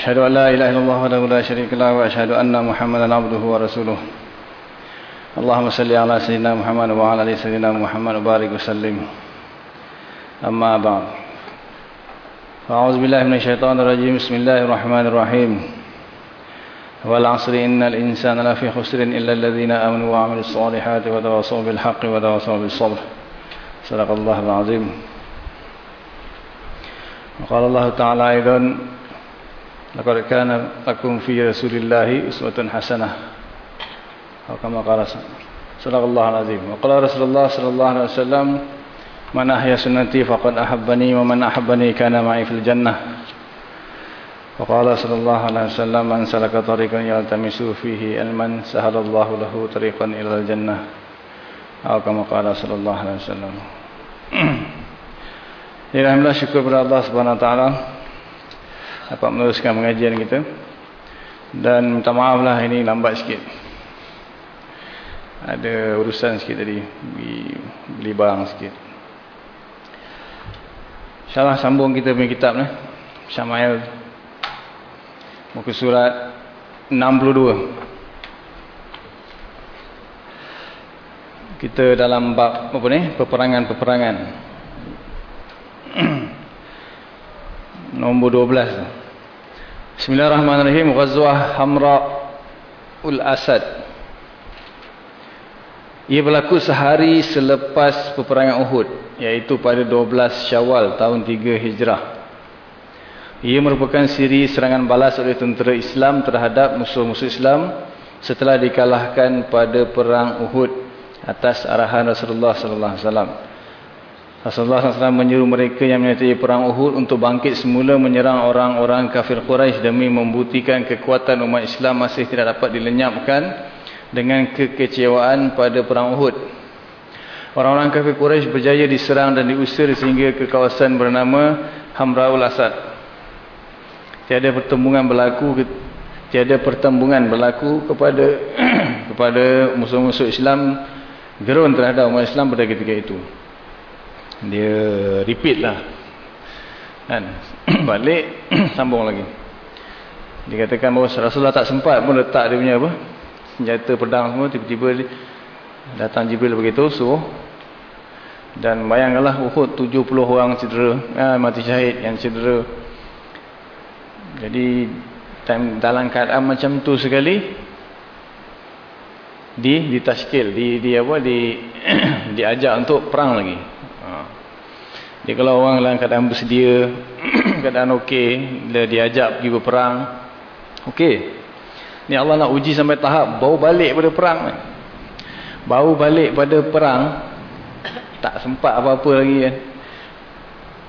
أشهد أن لا إله إلا الله وحده لا شريك له وأشهد أن محمدا عبده ورسوله. اللهم صل على سيدنا محمد وعلى آل سيدنا محمد وبارك وسلم. أما بعد أعوذ بالله من الشيطان الرجيم. بسم الله الرحمن الرحيم. والعصر إن الإنسان لفي خسر إلا الذين آمنوا وعملوا الصالحات وتواصوا بالحق وتواصوا بالصبر. صدق الله العظيم. وقال الله تعالى أيضا لقد كان لكم في رسول الله أسوة حسنة. أو كما قال صدق الله العظيم. وقال رسول الله صلى الله عليه وسلم من أحيا سنتي فقد أحبني ومن أحبني كان معي في الجنة. وقال صلى الله عليه وسلم من سلك طريقا يلتمس فيه علما سهل الله له طريقا إلى الجنة. أو كما قال صلى الله عليه وسلم. Alhamdulillah syukur kepada Allah Subhanahu wa taala dapat meneruskan pengajian kita. Dan minta maaf lah ini lambat sikit. Ada urusan sikit tadi beli, barang sikit. InsyaAllah sambung kita punya kitab ni. Syamail muka surat 62. Kita dalam bab apa ni? Peperangan-peperangan. Nombor 12. Bismillahirrahmanirrahim. Ghazwah Hamra ul Asad. Ia berlaku sehari selepas peperangan Uhud, iaitu pada 12 Syawal tahun 3 Hijrah. Ia merupakan siri serangan balas oleh tentera Islam terhadap musuh-musuh Islam setelah dikalahkan pada perang Uhud atas arahan Rasulullah sallallahu alaihi wasallam. Rasulullah SAW menyuruh mereka yang menyertai perang Uhud untuk bangkit semula menyerang orang-orang kafir Quraisy demi membuktikan kekuatan umat Islam masih tidak dapat dilenyapkan dengan kekecewaan pada perang Uhud. Orang-orang kafir Quraisy berjaya diserang dan diusir sehingga ke kawasan bernama Hamraul Asad. Tiada pertembungan berlaku tiada pertembungan berlaku kepada kepada musuh-musuh Islam gerun terhadap umat Islam pada ketika itu dia repeat lah. Kan? Balik sambung lagi. Dikatakan bahawa Rasulullah tak sempat pun letak dia punya apa senjata pedang semua tiba-tiba datang Jibril beritahu suruh. Dan bayangkanlah Uhud 70 orang cedera eh, mati syahid yang cedera. Jadi time, dalam keadaan macam tu sekali di ditashkil di di apa di diajak untuk perang lagi jadi kalau orang dalam keadaan bersedia, keadaan okey, bila diajak pergi berperang, okey. Ni Allah nak uji sampai tahap bau balik pada perang. Bau balik pada perang, tak sempat apa-apa lagi kan.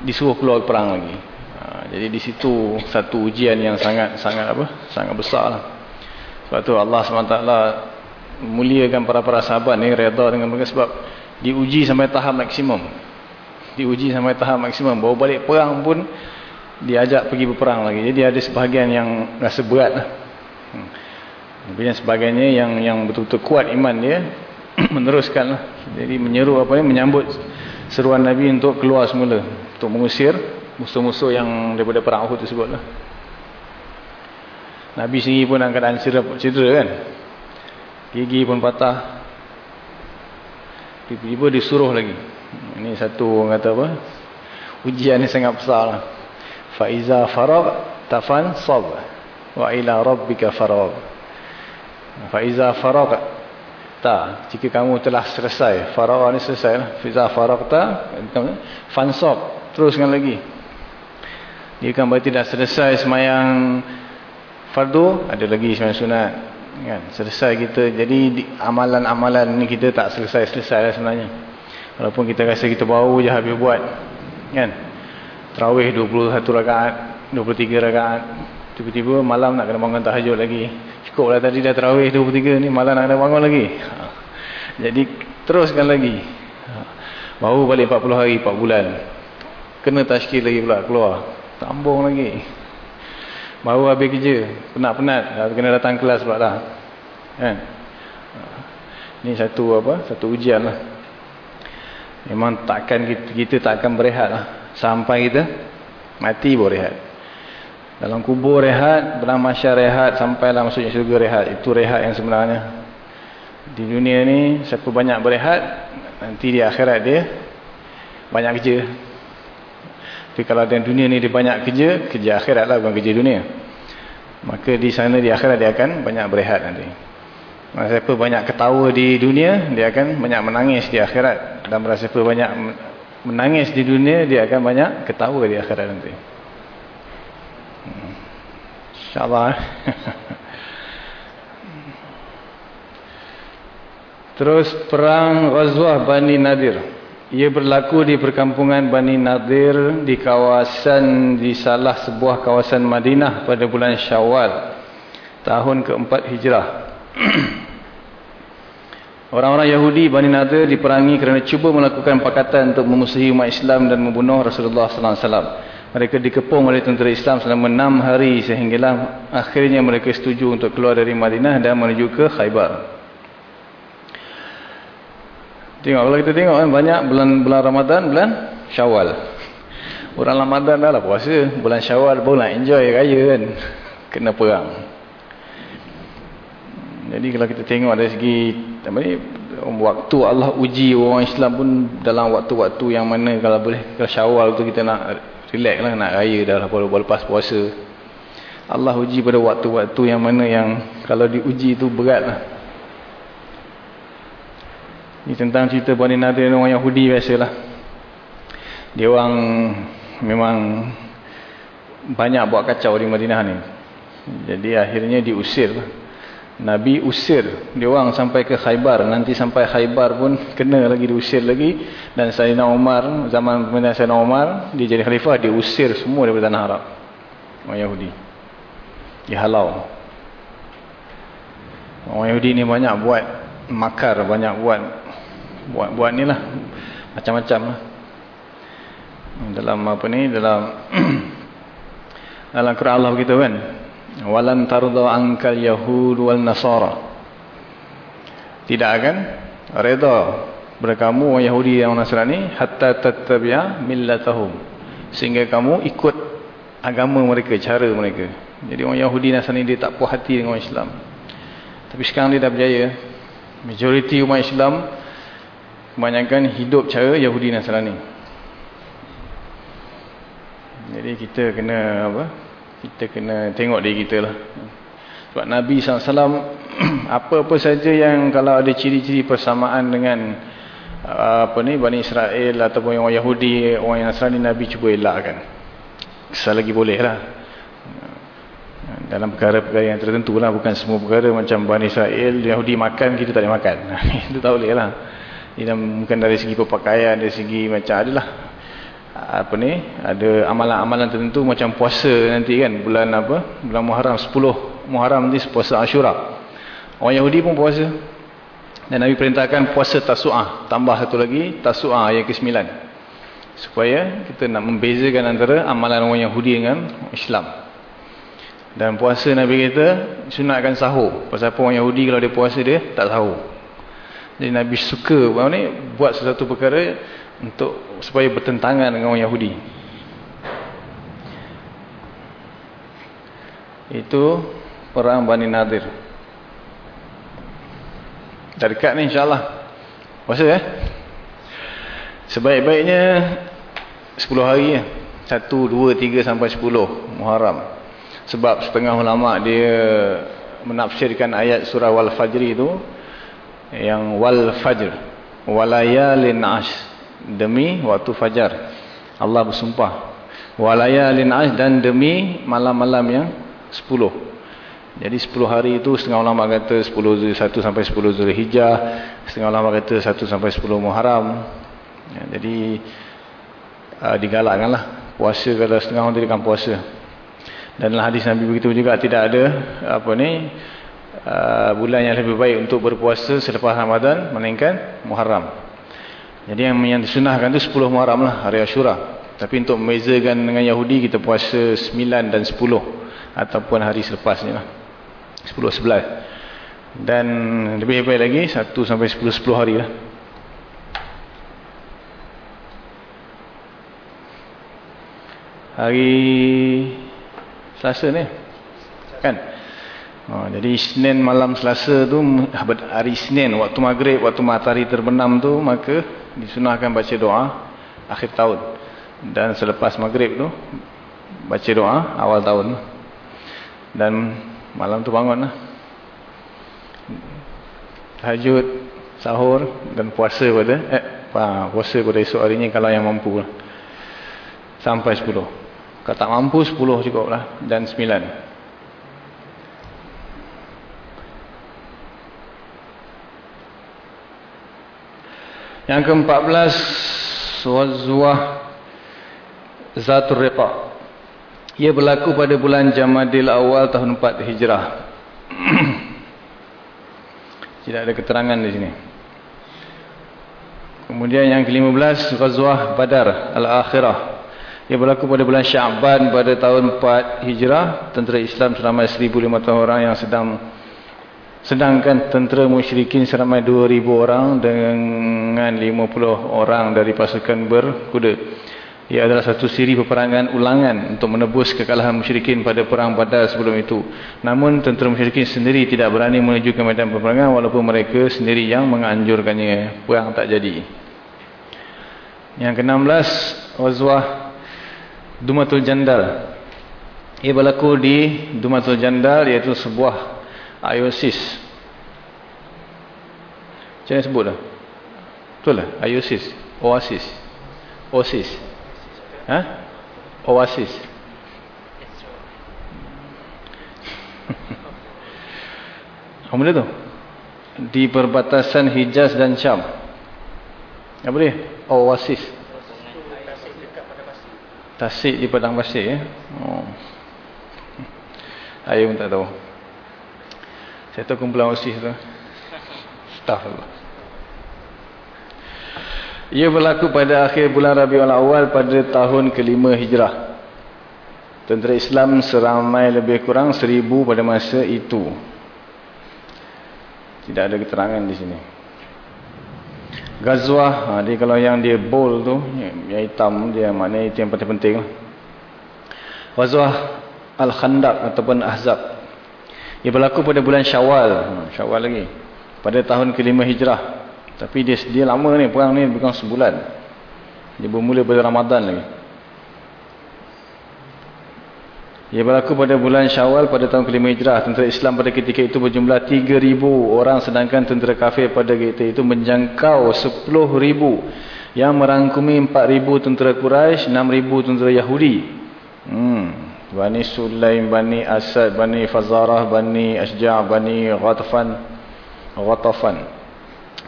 Disuruh keluar perang lagi. Ha, jadi di situ satu ujian yang sangat sangat apa? Sangat besar lah. Sebab tu Allah SWT muliakan para-para sahabat ni redha dengan mereka sebab diuji sampai tahap maksimum diuji sampai tahap maksimum bawa balik perang pun diajak pergi berperang lagi jadi ada sebahagian yang rasa berat lah. hmm. tapi sebagainya yang yang betul-betul kuat iman dia meneruskan lah. jadi menyeru apa ni menyambut seruan Nabi untuk keluar semula untuk mengusir musuh-musuh yang daripada perang Uhud tersebut lah. Nabi sendiri pun keadaan cedera, cedera kan gigi pun patah tiba-tiba disuruh lagi ini satu orang kata apa? Ujian ni sangat besar lah. Faiza farag tafan sab. Wa ila rabbika farag. Faiza farag ta. Jika kamu telah selesai. Farag ni selesai lah. Faiza farag ta. Fansab. Teruskan lagi. Kan berarti dah selesai semayang fardu. Ada lagi semayang sunat. Kan? Selesai kita. Jadi amalan-amalan ni kita tak selesai-selesai lah sebenarnya. Walaupun kita rasa kita baru je habis buat. Kan? Terawih 21 rakaat, 23 rakaat. Tiba-tiba malam nak kena bangun tahajud lagi. cukup lah tadi dah terawih 23 ni malam nak kena bangun lagi jadi teruskan lagi baru balik 40 hari 4 bulan kena tashkil lagi pula keluar tambung lagi baru habis kerja penat-penat kena datang kelas pula lah kan ni satu apa satu ujian lah memang takkan kita, kita takkan berehat lah. Sampai kita mati boleh rehat. Dalam kubur rehat dalam masyarakat rehat sampailah masuknya syurga rehat. Itu rehat yang sebenarnya. Di dunia ni siapa banyak berehat nanti di akhirat dia banyak kerja. Tapi kalau di dunia ni dia banyak kerja kerja akhirat lah bukan kerja dunia. Maka di sana di akhirat dia akan banyak berehat nanti siapa banyak ketawa di dunia dia akan banyak menangis di akhirat dan siapa banyak menangis di dunia dia akan banyak ketawa di akhirat nanti InsyaAllah. Terus perang Ghazwah Bani Nadir. Ia berlaku di perkampungan Bani Nadir di kawasan di salah sebuah kawasan Madinah pada bulan Syawal tahun keempat Hijrah. Orang-orang Yahudi Bani Nadir diperangi kerana cuba melakukan pakatan untuk memusuhi umat Islam dan membunuh Rasulullah sallallahu alaihi wasallam. Mereka dikepung oleh tentera Islam selama enam hari sehinggalah akhirnya mereka setuju untuk keluar dari Madinah dan menuju ke Khaybar. Tengok kalau kita tengok kan banyak bulan bulan Ramadan, bulan Syawal. Bulan Ramadan dah lah puasa, bulan Syawal pun nak enjoy raya kan. Kena perang. Jadi kalau kita tengok dari segi apa ni waktu Allah uji orang Islam pun dalam waktu-waktu yang mana kalau boleh kalau Syawal tu kita nak relax lah nak raya dah lepas puasa. Allah uji pada waktu-waktu yang mana yang kalau diuji tu berat lah. Ni tentang cerita Bani Nadir orang Yahudi biasalah. Dia orang memang banyak buat kacau di Madinah ni. Jadi akhirnya diusir lah Nabi usir dia orang sampai ke Khaybar. Nanti sampai Khaybar pun kena lagi diusir lagi. Dan Sayyidina Umar, zaman pemerintahan Sayyidina Umar, dia jadi khalifah, dia usir semua daripada tanah Arab. Orang Yahudi. Dihalau. Orang Yahudi ni banyak buat makar, banyak buat buat buat ni lah. Macam-macam lah. Dalam apa ni, dalam dalam Quran Allah begitu kan walan tarda ankal yahud wal nasara. Tidak akan redha kepada kamu orang Yahudi dan Nasrani hatta tattabi'a millatahum. Sehingga kamu ikut agama mereka cara mereka. Jadi orang Yahudi dan Nasrani dia tak puas hati dengan orang Islam. Tapi sekarang dia dah berjaya. Majoriti umat Islam kebanyakan hidup cara Yahudi dan Nasrani. Jadi kita kena apa kita kena tengok diri kita lah. Sebab Nabi SAW apa-apa saja yang kalau ada ciri-ciri persamaan dengan uh, apa ni Bani Israel ataupun orang Yahudi orang Nasrani Nabi cuba elakkan. Selagi boleh lah. Dalam perkara-perkara yang tertentu lah bukan semua perkara macam Bani Israel Yahudi makan kita tak boleh makan. Itu tak boleh lah. Mungkin dari segi perpakaian dari segi macam adalah apa ni? Ada amalan-amalan tertentu macam puasa nanti kan bulan apa? Bulan Muharram 10 Muharram nanti puasa Ashura. Orang Yahudi pun puasa. Dan Nabi perintahkan puasa Tasu'ah. Tambah satu lagi Tasu'ah yang ke-9 supaya kita nak membezakan antara amalan orang Yahudi dengan Islam. Dan puasa Nabi kita sunatkan sahur. Pasal apa orang Yahudi kalau dia puasa dia tak sahur. Jadi Nabi suka ni buat sesuatu perkara untuk supaya bertentangan dengan orang Yahudi. Itu perang Bani Nadir. Dah dekat ni insyaAllah. Puasa eh? Sebaik-baiknya 10 hari ya. 1, 2, 3 sampai 10 Muharram. Sebab setengah ulama dia menafsirkan ayat surah Wal-Fajr itu yang Wal-Fajr. Walayalin Ash demi waktu fajar. Allah bersumpah. Walayalin ash dan demi malam-malam yang 10 jadi 10 hari itu setengah ulama kata 10 1 sampai 10 Zulhijjah setengah ulama kata 1 sampai 10 Muharram. Ya, jadi uh, digalakkanlah puasa kalau setengah orang tidak puasa. Dan hadis Nabi begitu juga tidak ada apa ni uh, bulan yang lebih baik untuk berpuasa selepas Ramadan melainkan Muharram. Jadi yang yang disunahkan tu 10 Muharram lah hari Ashura. Tapi untuk membezakan dengan Yahudi kita puasa 9 dan 10 ataupun hari selepasnya lah. 10 11. Dan lebih baik lagi 1 sampai 10 10 hari lah. Hari Selasa ni. Kan? Oh, jadi Senin malam Selasa tu hari Senin waktu maghrib waktu matahari terbenam tu maka disunahkan baca doa akhir tahun. Dan selepas maghrib tu baca doa awal tahun. Dan malam tu bangun lah. Tahajud sahur dan puasa pada eh puasa pada esok harinya kalau yang mampu lah. sampai 10 kalau tak mampu 10 cukup lah. Dan 9 Yang ke-14 Wazwah Zatul Riqa. Ia berlaku pada bulan Jamadil awal tahun 4 Hijrah. Tidak ada keterangan di sini. Kemudian yang ke-15 Ghazwah Badar Al-Akhirah. Ia berlaku pada bulan Syaban pada tahun 4 Hijrah. Tentera Islam selama 1,500 orang yang sedang Sedangkan tentera musyrikin seramai 2,000 orang dengan 50 orang dari pasukan berkuda. Ia adalah satu siri peperangan ulangan untuk menebus kekalahan musyrikin pada perang badar sebelum itu. Namun tentera musyrikin sendiri tidak berani menuju ke medan peperangan walaupun mereka sendiri yang menganjurkannya. Perang tak jadi. Yang ke-16, Wazwah Dumatul Jandal. Ia berlaku di Dumatul Jandal iaitu sebuah Iosis. Macam mana sebut lah? Betul lah? Iosis. Oasis. Oasis. Ha? Oasis. Apa benda tu? Di perbatasan Hijaz dan Syam. Apa dia? Oasis. Tasik di padang pasir. Eh? Oh. Ayah pun tak tahu. Saya tahu kumpulan OSIS tu. Staff tu. Ia berlaku pada akhir bulan Rabiul Awal pada tahun kelima Hijrah. Tentera Islam seramai lebih kurang seribu pada masa itu. Tidak ada keterangan di sini. Gazwah, ha, dia kalau yang dia bold tu, yang hitam dia maknanya itu yang paling penting. Gazwah Al-Khandaq ataupun Ahzab. Ia berlaku pada bulan Syawal. Hmm, Syawal lagi. Pada tahun kelima hijrah. Tapi dia dia lama ni. Perang ni bukan sebulan. Dia bermula pada Ramadan lagi. Ia berlaku pada bulan Syawal pada tahun kelima hijrah. Tentera Islam pada ketika itu berjumlah 3,000 orang. Sedangkan tentera kafir pada ketika itu menjangkau 10,000. Yang merangkumi 4,000 tentera Quraisy, 6,000 tentera Yahudi. Hmm. Bani Sulaim, Bani Asad, Bani Fazarah, Bani Asja' Bani Ghatafan Ghatafan.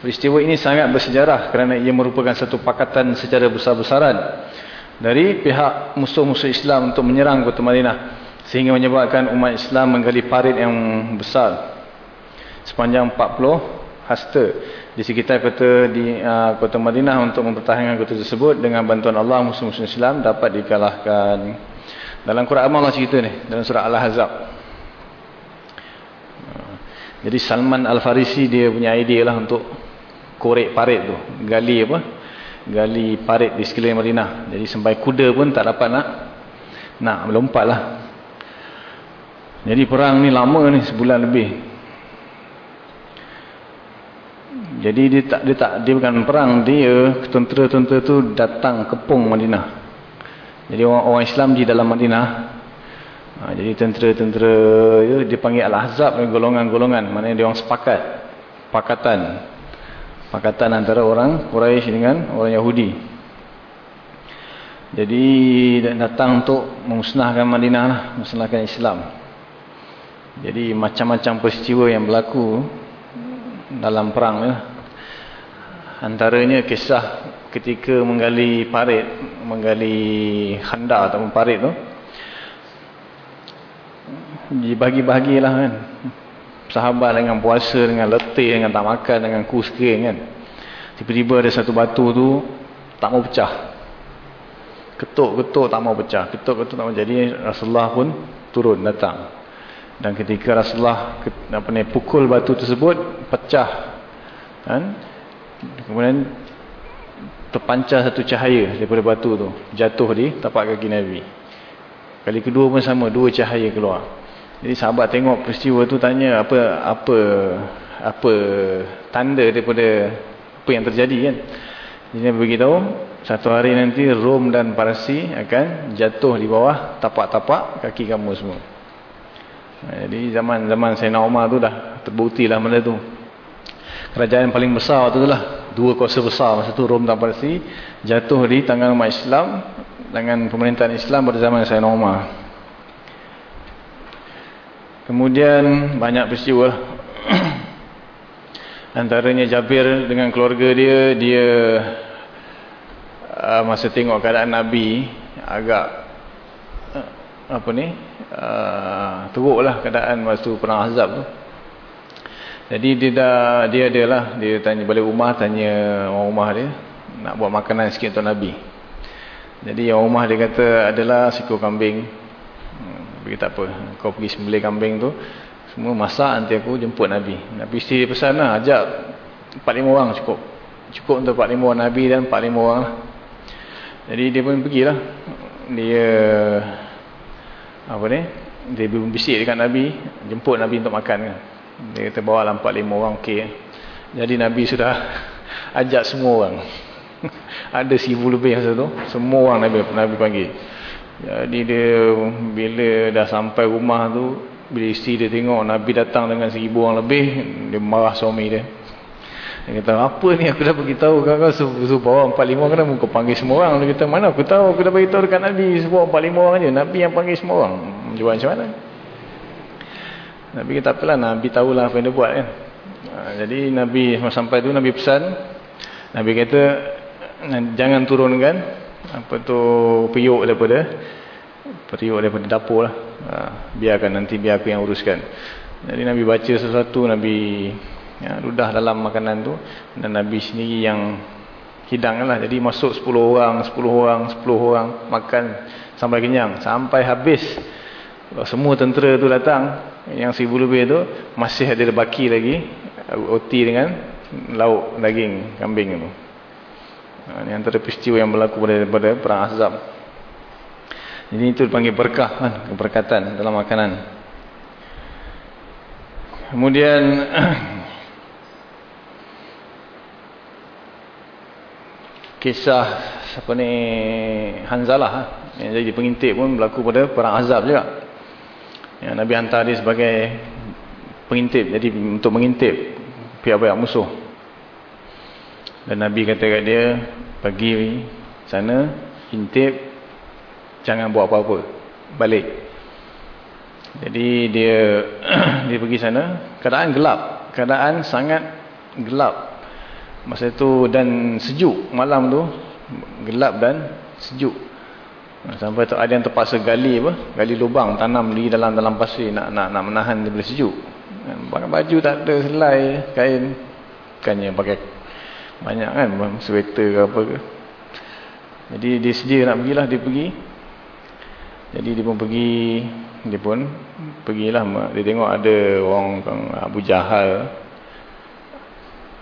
Peristiwa ini sangat bersejarah kerana ia merupakan satu pakatan secara besar-besaran dari pihak musuh-musuh Islam untuk menyerang kota Madinah sehingga menyebabkan umat Islam menggali parit yang besar. Sepanjang 40 hasta di sekitar kota di uh, kota Madinah untuk mempertahankan kota tersebut dengan bantuan Allah musuh-musuh Islam dapat dikalahkan dalam Quran Allah cerita ni. Dalam surah Al-Ahzab. Jadi Salman Al-Farisi dia punya idea lah untuk korek parit tu. Gali apa? Gali parit di sekeliling Madinah. Jadi sampai kuda pun tak dapat nak nak melompat lah. Jadi perang ni lama ni sebulan lebih. Jadi dia tak dia tak dia bukan perang dia tentera-tentera tu datang kepung Madinah. Jadi orang, orang Islam di dalam Madinah. Ha, jadi tentera-tentera ya, dipanggil Al-Ahzab golongan-golongan. Maknanya dia orang sepakat. Pakatan. Pakatan antara orang Quraisy dengan orang Yahudi. Jadi datang untuk memusnahkan Madinah lah. Memusnahkan Islam. Jadi macam-macam peristiwa yang berlaku dalam perang. Ya. Antaranya kisah ketika menggali parit, menggali khanda atau parit tu, dibagi-bagilah kan. sahabat dengan puasa, dengan letih, dengan tak makan, dengan kus kering kan. Tiba-tiba ada satu batu tu tak mau pecah. Ketuk-ketuk tak mau pecah. Ketuk-ketuk tak mau. Jadi Rasulullah pun turun datang. Dan ketika Rasulullah apa ni, pukul batu tersebut, pecah. Kan? Kemudian terpancar satu cahaya daripada batu tu. Jatuh di tapak kaki Nabi. Kali kedua pun sama, dua cahaya keluar. Jadi sahabat tengok peristiwa tu tanya apa apa apa tanda daripada apa yang terjadi kan. Jadi Nabi beritahu satu hari nanti Rom dan Parsi akan jatuh di bawah tapak-tapak kaki kamu semua. Jadi zaman-zaman Sayyidina Umar tu dah terbukti lah benda tu. Kerajaan paling besar tu lah. Dua kuasa besar masa tu Rom dan Parsi jatuh di tangan umat Islam dengan pemerintahan Islam pada zaman Sayyidina Umar. Kemudian banyak peristiwa. Antaranya Jabir dengan keluarga dia, dia uh, masa tengok keadaan Nabi agak uh, apa ni? Uh, teruklah keadaan masa perang Ahzab tu. Jadi dia dah dia adalah dia tanya balik rumah tanya orang rumah dia nak buat makanan sikit untuk Nabi. Jadi yang rumah dia kata adalah siku kambing. Hmm, tak apa. Kau pergi sembelih kambing tu. Semua masak nanti aku jemput Nabi. Nabi isteri dia pesan lah. Ajak 4-5 orang cukup. Cukup untuk 4-5 orang Nabi dan 4-5 orang lah. Jadi dia pun pergilah. Dia apa ni? Dia bisik dekat Nabi. Jemput Nabi untuk makan kan. Dia kata bawa lah 4-5 orang okey. Jadi Nabi sudah ajak semua orang. ada seribu lebih masa tu. Semua orang Nabi, Nabi panggil. Jadi dia bila dah sampai rumah tu bila isteri dia tengok Nabi datang dengan seribu orang lebih dia marah suami dia. Dia kata apa ni aku dah beritahu kau? Kau suruh bawa empat lima orang kau panggil semua orang. Dia kata mana aku tahu? Aku dah beritahu dekat Nabi. Suruh empat lima orang je. Nabi yang panggil semua orang. Jual macam mana Nabi kata apalah Nabi tahulah apa yang dia buat kan? Ha, jadi Nabi sampai tu Nabi pesan. Nabi kata jangan turunkan apa tu periuk daripada periuk daripada dapur lah. Ha, biarkan nanti biar aku yang uruskan. Jadi Nabi baca sesuatu Nabi ya, ludah dalam makanan tu. Dan Nabi sendiri yang hidang lah. Jadi masuk 10 orang 10 orang 10 orang makan sampai kenyang. Sampai habis semua tentera tu datang yang seribu lebih tu masih ada baki lagi oti dengan lauk daging kambing tu Ha, ini antara peristiwa yang berlaku pada, perang Ahzab. Jadi itu dipanggil berkah kan, keberkatan dalam makanan. Kemudian kisah apa ni Hanzalah ha, yang jadi pengintip pun berlaku pada perang Ahzab juga. Yang Nabi hantar dia sebagai pengintip jadi untuk mengintip pihak-pihak musuh. Dan Nabi kata kat dia, pergi sana, intip, jangan buat apa-apa. Balik. Jadi dia dia pergi sana, keadaan gelap. Keadaan sangat gelap. Masa itu dan sejuk malam tu. Gelap dan sejuk. Sampai tu ada yang terpaksa gali apa? Gali lubang, tanam di dalam dalam pasir. Nak nak nak menahan dia boleh sejuk. Pakai baju tak ada selai, kain. Bukannya pakai banyak kan? Sweater ke apa ke. Jadi dia sedia nak pergilah dia pergi. Jadi dia pun pergi dia pun pergilah. Dia tengok ada orang Abu Jahal.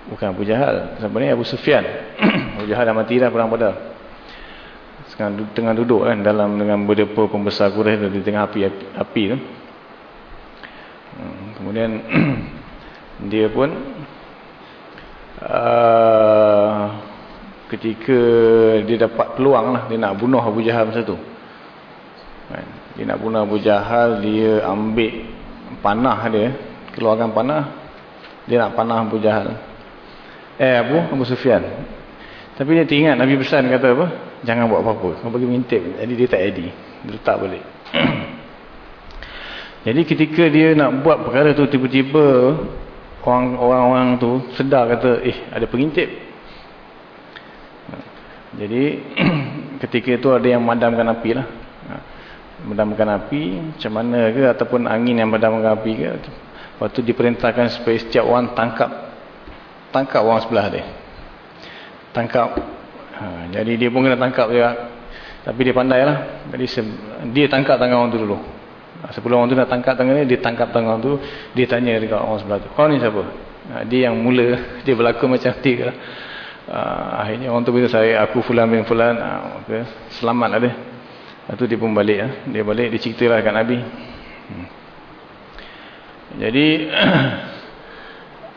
Bukan Abu Jahal. Sebenarnya Abu Sufyan. Abu Jahal dah mati dah perang pada sekarang tengah duduk kan dalam dengan berdepa pembesar Quraisy di tengah api api, api tu. Hmm, kemudian dia pun uh, ketika dia dapat peluang lah dia nak bunuh Abu Jahal masa tu. Kan? dia nak bunuh Abu Jahal dia ambil panah dia keluarkan panah dia nak panah Abu Jahal. Eh Abu Abu Sufyan. Tapi dia teringat Nabi pesan kata apa jangan buat apa-apa. Kau bagi mintip jadi dia tak edit dia letak balik. Jadi ketika dia nak buat perkara tu tiba-tiba orang-orang tu sedar kata eh ada pengintip. Jadi ketika itu ada yang memadamkan api lah. Memadamkan api macam mana ke ataupun angin yang memadamkan api ke Lepas tu diperintahkan supaya setiap orang tangkap. Tangkap orang sebelah dia. Tangkap. Ha, jadi dia pun kena tangkap juga. Tapi dia pandai lah. Jadi dia tangkap tangan orang tu dulu. Ha, sebelum orang tu nak tangkap tangan dia, dia tangkap tangan orang tu. Dia tanya dekat orang sebelah tu. Kau ni siapa? Ha, dia yang mula. Dia berlaku macam dia lah. Ha, akhirnya orang tu beritahu saya, aku fulan bin fulan. Ha, okay. Selamat lah dia. Lepas tu dia pun balik. Ha. Dia balik, dia cerita lah kat Nabi. Hmm. Jadi...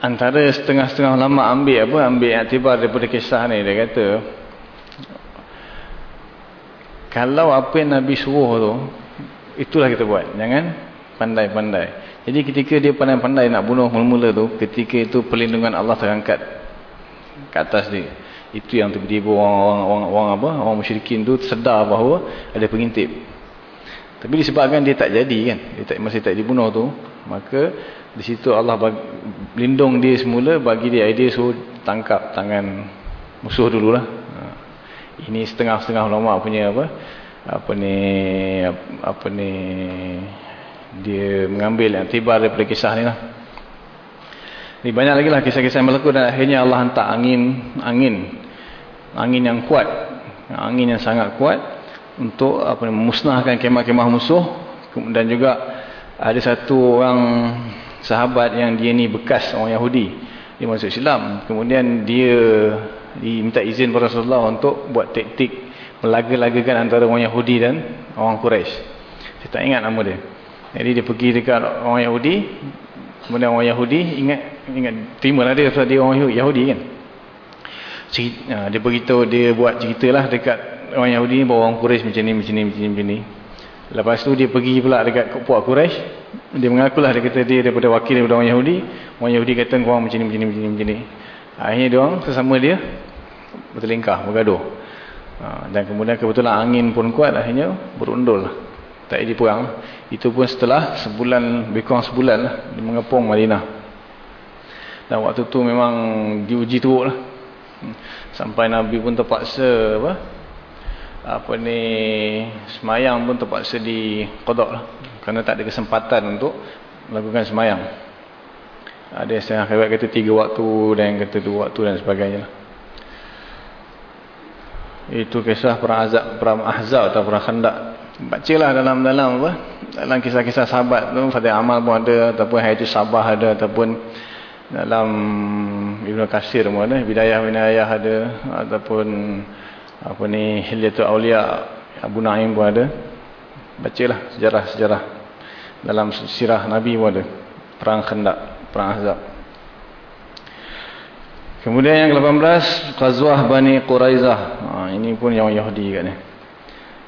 antara setengah-setengah ulama ambil apa ambil iktibar daripada kisah ni dia kata kalau apa yang Nabi suruh tu itulah kita buat jangan pandai-pandai. Jadi ketika dia pandai-pandai nak bunuh mula-mula tu ketika itu perlindungan Allah terangkat ke atas dia. Itu yang tiba-tiba orang, orang, apa orang musyrikin tu sedar bahawa ada pengintip. Tapi disebabkan dia tak jadi kan dia tak, masih tak dibunuh tu maka di situ Allah bagi, lindung dia semula bagi dia idea suruh tangkap tangan musuh dululah. Ini setengah-setengah ulama punya apa? Apa ni apa ni dia mengambil yang tiba daripada kisah ni lah. Ni banyak lagi lah kisah-kisah yang berlaku dan akhirnya Allah hantar angin angin. Angin yang kuat. Angin yang sangat kuat untuk apa ni memusnahkan kemah-kemah musuh. Dan juga ada satu orang sahabat yang dia ni bekas orang Yahudi. Dia masuk Islam. Kemudian dia diminta izin kepada Rasulullah untuk buat taktik melaga-lagakan antara orang Yahudi dan orang Quraisy saya tak ingat nama dia jadi dia pergi dekat orang Yahudi kemudian orang Yahudi ingat ingat terimalah dia sebab dia orang Yahudi kan cerita, dia beritahu dia buat ceritalah dekat orang Yahudi bahawa orang Quraisy macam ni macam ni macam ni. Lepas tu dia pergi pula dekat puak Quraisy. Dia mengakulah dia kata dia daripada wakil daripada orang Yahudi. Orang Yahudi kata kau macam ni macam ni macam ni macam ni. Akhirnya dia orang sesama dia bertelingkah, bergaduh. Ha, dan kemudian kebetulan angin pun kuat akhirnya berundul. Tak jadi perang. Itu pun setelah sebulan lebih kurang sebulan lah dia mengepung Madinah. Dan waktu tu memang diuji teruk lah. Sampai Nabi pun terpaksa apa? apa ni semayang pun terpaksa di kodok lah kerana tak ada kesempatan untuk melakukan semayang ada yang setengah kawat kata tiga waktu dan yang kata dua waktu dan sebagainya lah. itu kisah perang azab perang ahzab atau perang khandak baca lah dalam-dalam apa? Dalam kisah-kisah sahabat tu Fatih Amal pun ada ataupun Haji Sabah ada ataupun dalam Ibn Qasir pun ada Bidayah Winayah ada ataupun apa ni Hilyatul Aulia Abu Naim pun ada. Bacalah sejarah-sejarah dalam sirah Nabi pun ada perang khandak perang azab kemudian yang ke-18 Qazwah Bani Quraizah. Ha, ini pun yang Yahudi kat ni.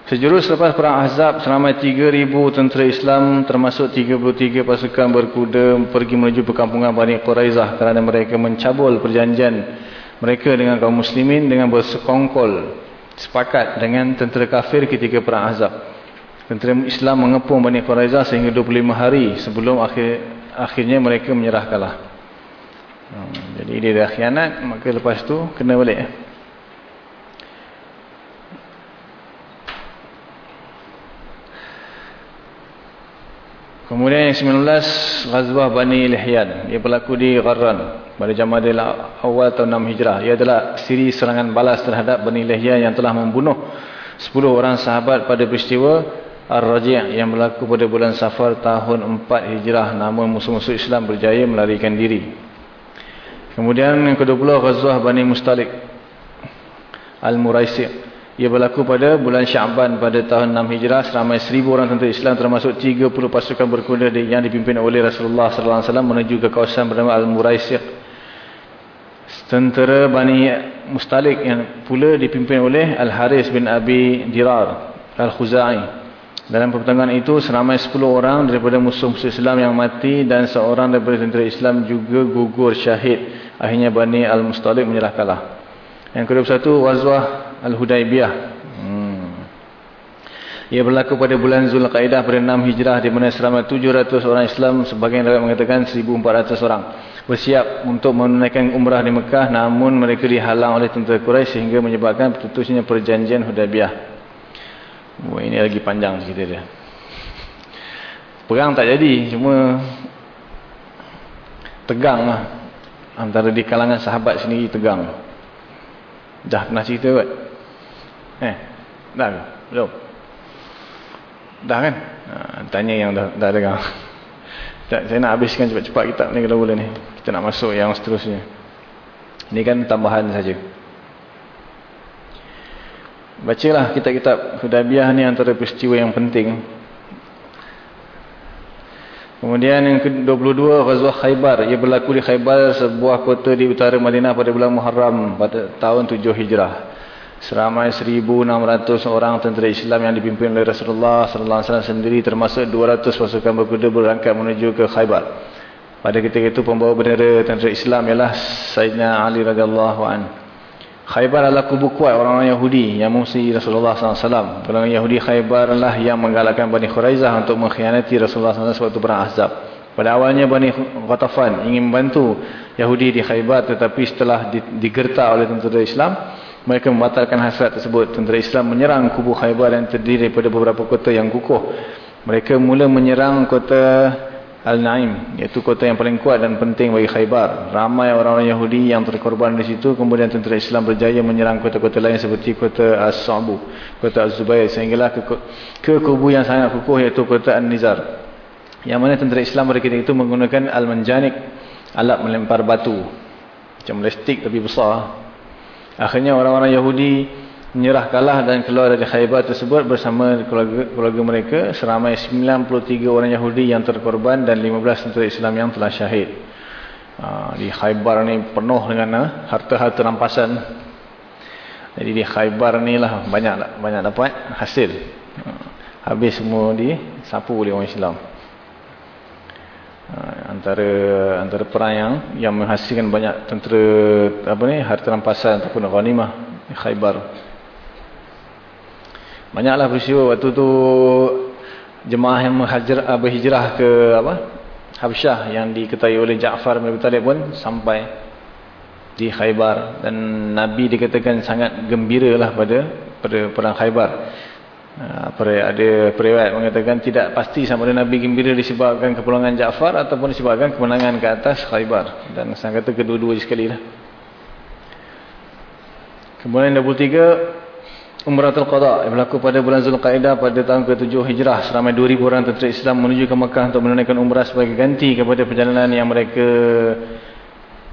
Sejurus selepas perang azab selama 3000 tentera Islam termasuk 33 pasukan berkuda pergi menuju perkampungan Bani Quraizah kerana mereka mencabul perjanjian mereka dengan kaum muslimin dengan bersekongkol sepakat dengan tentera kafir ketika perang Azab. Tentera Islam mengepung Bani Quraizah sehingga 25 hari sebelum akhir akhirnya mereka menyerah kalah. Hmm, jadi dia dah khianat, maka lepas tu kena balik. Kemudian yang 19 Ghazwah Bani Lihyan. Ia berlaku di Gharran pada Jamadil awal tahun 6 Hijrah. Ia adalah siri serangan balas terhadap Bani Lihyan yang telah membunuh 10 orang sahabat pada peristiwa Ar-Raji' yang berlaku pada bulan Safar tahun 4 Hijrah. Namun musuh-musuh Islam berjaya melarikan diri. Kemudian yang ke-20 Ghazwah Bani Mustalik Al-Muraisi' Ia berlaku pada bulan Syaban pada tahun 6 Hijrah seramai 1000 orang tentera Islam termasuk 30 pasukan berkuda yang dipimpin oleh Rasulullah sallallahu alaihi wasallam menuju ke kawasan bernama Al-Muraisiq. Tentera Bani Mustalik yang pula dipimpin oleh Al-Haris bin Abi Dirar Al-Khuzai. Dalam pertempuran itu seramai 10 orang daripada musuh-musuh Islam yang mati dan seorang daripada tentera Islam juga gugur syahid. Akhirnya Bani Al-Mustalik menyerah kalah. Yang kedua satu Wazwah Al-Hudaibiyah. Hmm. Ia berlaku pada bulan Zulqaidah pada 6 Hijrah di mana selama 700 orang Islam sebagian dapat mengatakan 1400 orang bersiap untuk menunaikan umrah di Mekah namun mereka dihalang oleh tentera Quraisy sehingga menyebabkan tertutusnya perjanjian Hudaibiyah. Wah, ini lagi panjang cerita dia. Perang tak jadi cuma tegang lah. Antara di kalangan sahabat sendiri tegang. Dah pernah cerita kot? Eh, dah ke? Belum? Dah kan? Ha, tanya yang dah, dah tegang. Saya nak habiskan cepat-cepat kitab ni kalau boleh ni. Kita nak masuk yang seterusnya. Ini kan tambahan saja. Bacalah kitab-kitab Hudabiah ni antara peristiwa yang penting. Kemudian yang ke-22 Ghazwah Khaybar. Ia berlaku di Khaybar sebuah kota di utara Madinah pada bulan Muharram pada tahun 7 Hijrah. Seramai 1,600 orang tentera Islam yang dipimpin oleh Rasulullah sallallahu alaihi wasallam sendiri termasuk 200 pasukan berkuda berangkat menuju ke Khaybar. Pada ketika itu pembawa bendera tentera Islam ialah Sayyidina Ali radhiyallahu anhu. Khaybar adalah kubu kuat orang-orang Yahudi yang mengungsi Rasulullah SAW. Orang Yahudi Khaybar lah yang menggalakkan Bani Khuraizah untuk mengkhianati Rasulullah SAW waktu perang Ahzab. Pada awalnya Bani Ghatafan ingin membantu Yahudi di Khaybar tetapi setelah digertak oleh tentera Islam, mereka membatalkan hasrat tersebut. Tentera Islam menyerang kubu Khaybar yang terdiri daripada beberapa kota yang kukuh. Mereka mula menyerang kota Al-Naim, iaitu kota yang paling kuat dan penting bagi Khaybar. Ramai orang-orang Yahudi yang terkorban di situ, kemudian tentera Islam berjaya menyerang kota-kota lain seperti kota As-Sa'bu, kota Az-Zubair, sehinggalah ke, ke kubu yang sangat kukuh iaitu kota An-Nizar. Yang mana tentera Islam pada ketika itu menggunakan Al-Manjanik, alat melempar batu. Macam plastik tapi besar. Akhirnya orang-orang Yahudi menyerah kalah dan keluar dari Khaybar tersebut bersama keluarga, keluarga mereka seramai 93 orang Yahudi yang terkorban dan 15 tentera Islam yang telah syahid. Ha, di Khaybar ni penuh dengan ha, harta-harta rampasan. Jadi di Khaybar ni lah banyak banyak dapat hasil. Ha, habis semua disapu oleh orang Islam. Antara antara perang yang yang menghasilkan banyak tentera apa ni harta rampasan ataupun ghanimah Khaybar. Banyaklah peristiwa waktu tu jemaah yang menghajir, uh, berhijrah ke apa? Habsyah yang diketahui oleh Ja'far bin Abi Talib pun sampai di Khaybar dan Nabi dikatakan sangat gembiralah pada pada perang Khaybar. Uh, ada periwayat mengatakan tidak pasti sama ada Nabi gembira disebabkan kepulangan Ja'far ataupun disebabkan kemenangan ke atas Khaybar dan saya kata kedua-dua sekali lah. Kemudian 23 Umratul Qadha yang berlaku pada bulan Zulqaidah pada tahun ke-7 Hijrah. Seramai 2,000 orang tentera Islam menuju ke Mekah untuk menunaikan umrah sebagai ganti kepada perjalanan yang mereka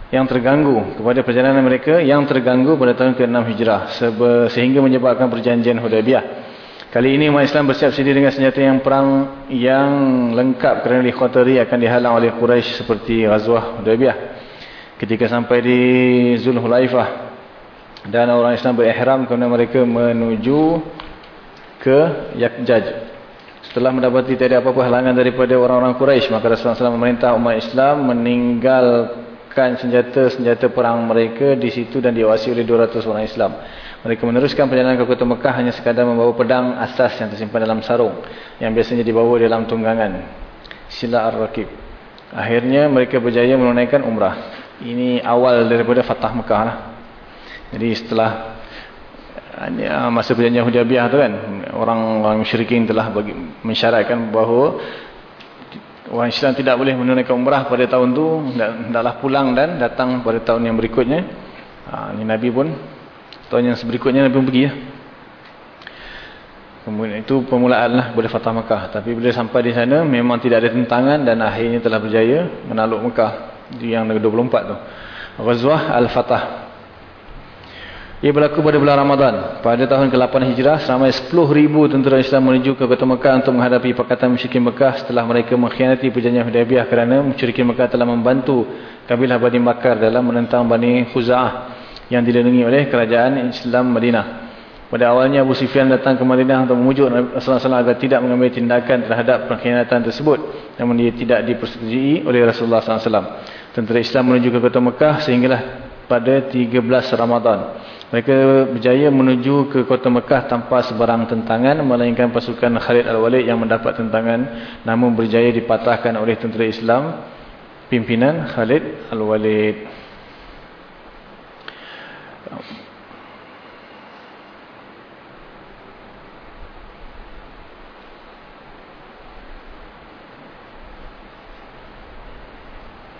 yang terganggu kepada perjalanan mereka yang terganggu pada tahun ke-6 Hijrah sehingga menyebabkan perjanjian Hudaybiyah. Kali ini umat Islam bersiap sedia dengan senjata yang perang yang lengkap kerana dikhawatiri akan dihalang oleh Quraisy seperti Ghazwah Hudaybiyah. Ketika sampai di Zulhulaifah dan orang Islam berihram kerana mereka menuju ke Yakjaj. Setelah mendapati tiada apa-apa halangan daripada orang-orang Quraisy, maka Rasulullah SAW memerintah umat Islam meninggalkan senjata-senjata perang mereka di situ dan diawasi oleh 200 orang Islam. Mereka meneruskan perjalanan ke kota Mekah hanya sekadar membawa pedang asas yang tersimpan dalam sarung yang biasanya dibawa dalam tunggangan. Sila Ar-Rakib. Akhirnya mereka berjaya menunaikan umrah. Ini awal daripada Fatah Mekah lah. Jadi setelah masa perjanjian Hudaybiyah tu kan orang orang musyrikin telah bagi mensyaratkan bahawa orang Islam tidak boleh menunaikan umrah pada tahun tu hendaklah pulang dan datang pada tahun yang berikutnya. Ha, ini Nabi pun tahun yang berikutnya Nabi pun pergi ya. Kemudian itu permulaan lah boleh Fatah Mekah. Tapi bila sampai di sana memang tidak ada tentangan dan akhirnya telah berjaya menakluk Mekah. Itu yang 24 tu. Ghazwah Al-Fatah. Ia berlaku pada bulan Ramadan. Pada tahun ke-8 Hijrah, ramai 10,000 tentera Islam menuju ke kota Mekah untuk menghadapi Pakatan Musyrikin Mekah setelah mereka mengkhianati perjanjian Hudaybiyah kerana Musyrikin Mekah telah membantu kabilah Bani Bakar dalam menentang Bani Khuza'ah yang dilindungi oleh kerajaan Islam Madinah. Pada awalnya Abu Sufyan datang ke Madinah untuk memujuk Rasulullah SAW agar tidak mengambil tindakan terhadap pengkhianatan tersebut. Namun dia tidak dipersetujui oleh Rasulullah SAW. Tentera Islam menuju ke kota Mekah sehinggalah pada 13 Ramadan. Mereka berjaya menuju ke kota Mekah tanpa sebarang tentangan melainkan pasukan Khalid Al-Walid yang mendapat tentangan namun berjaya dipatahkan oleh tentera Islam pimpinan Khalid Al-Walid.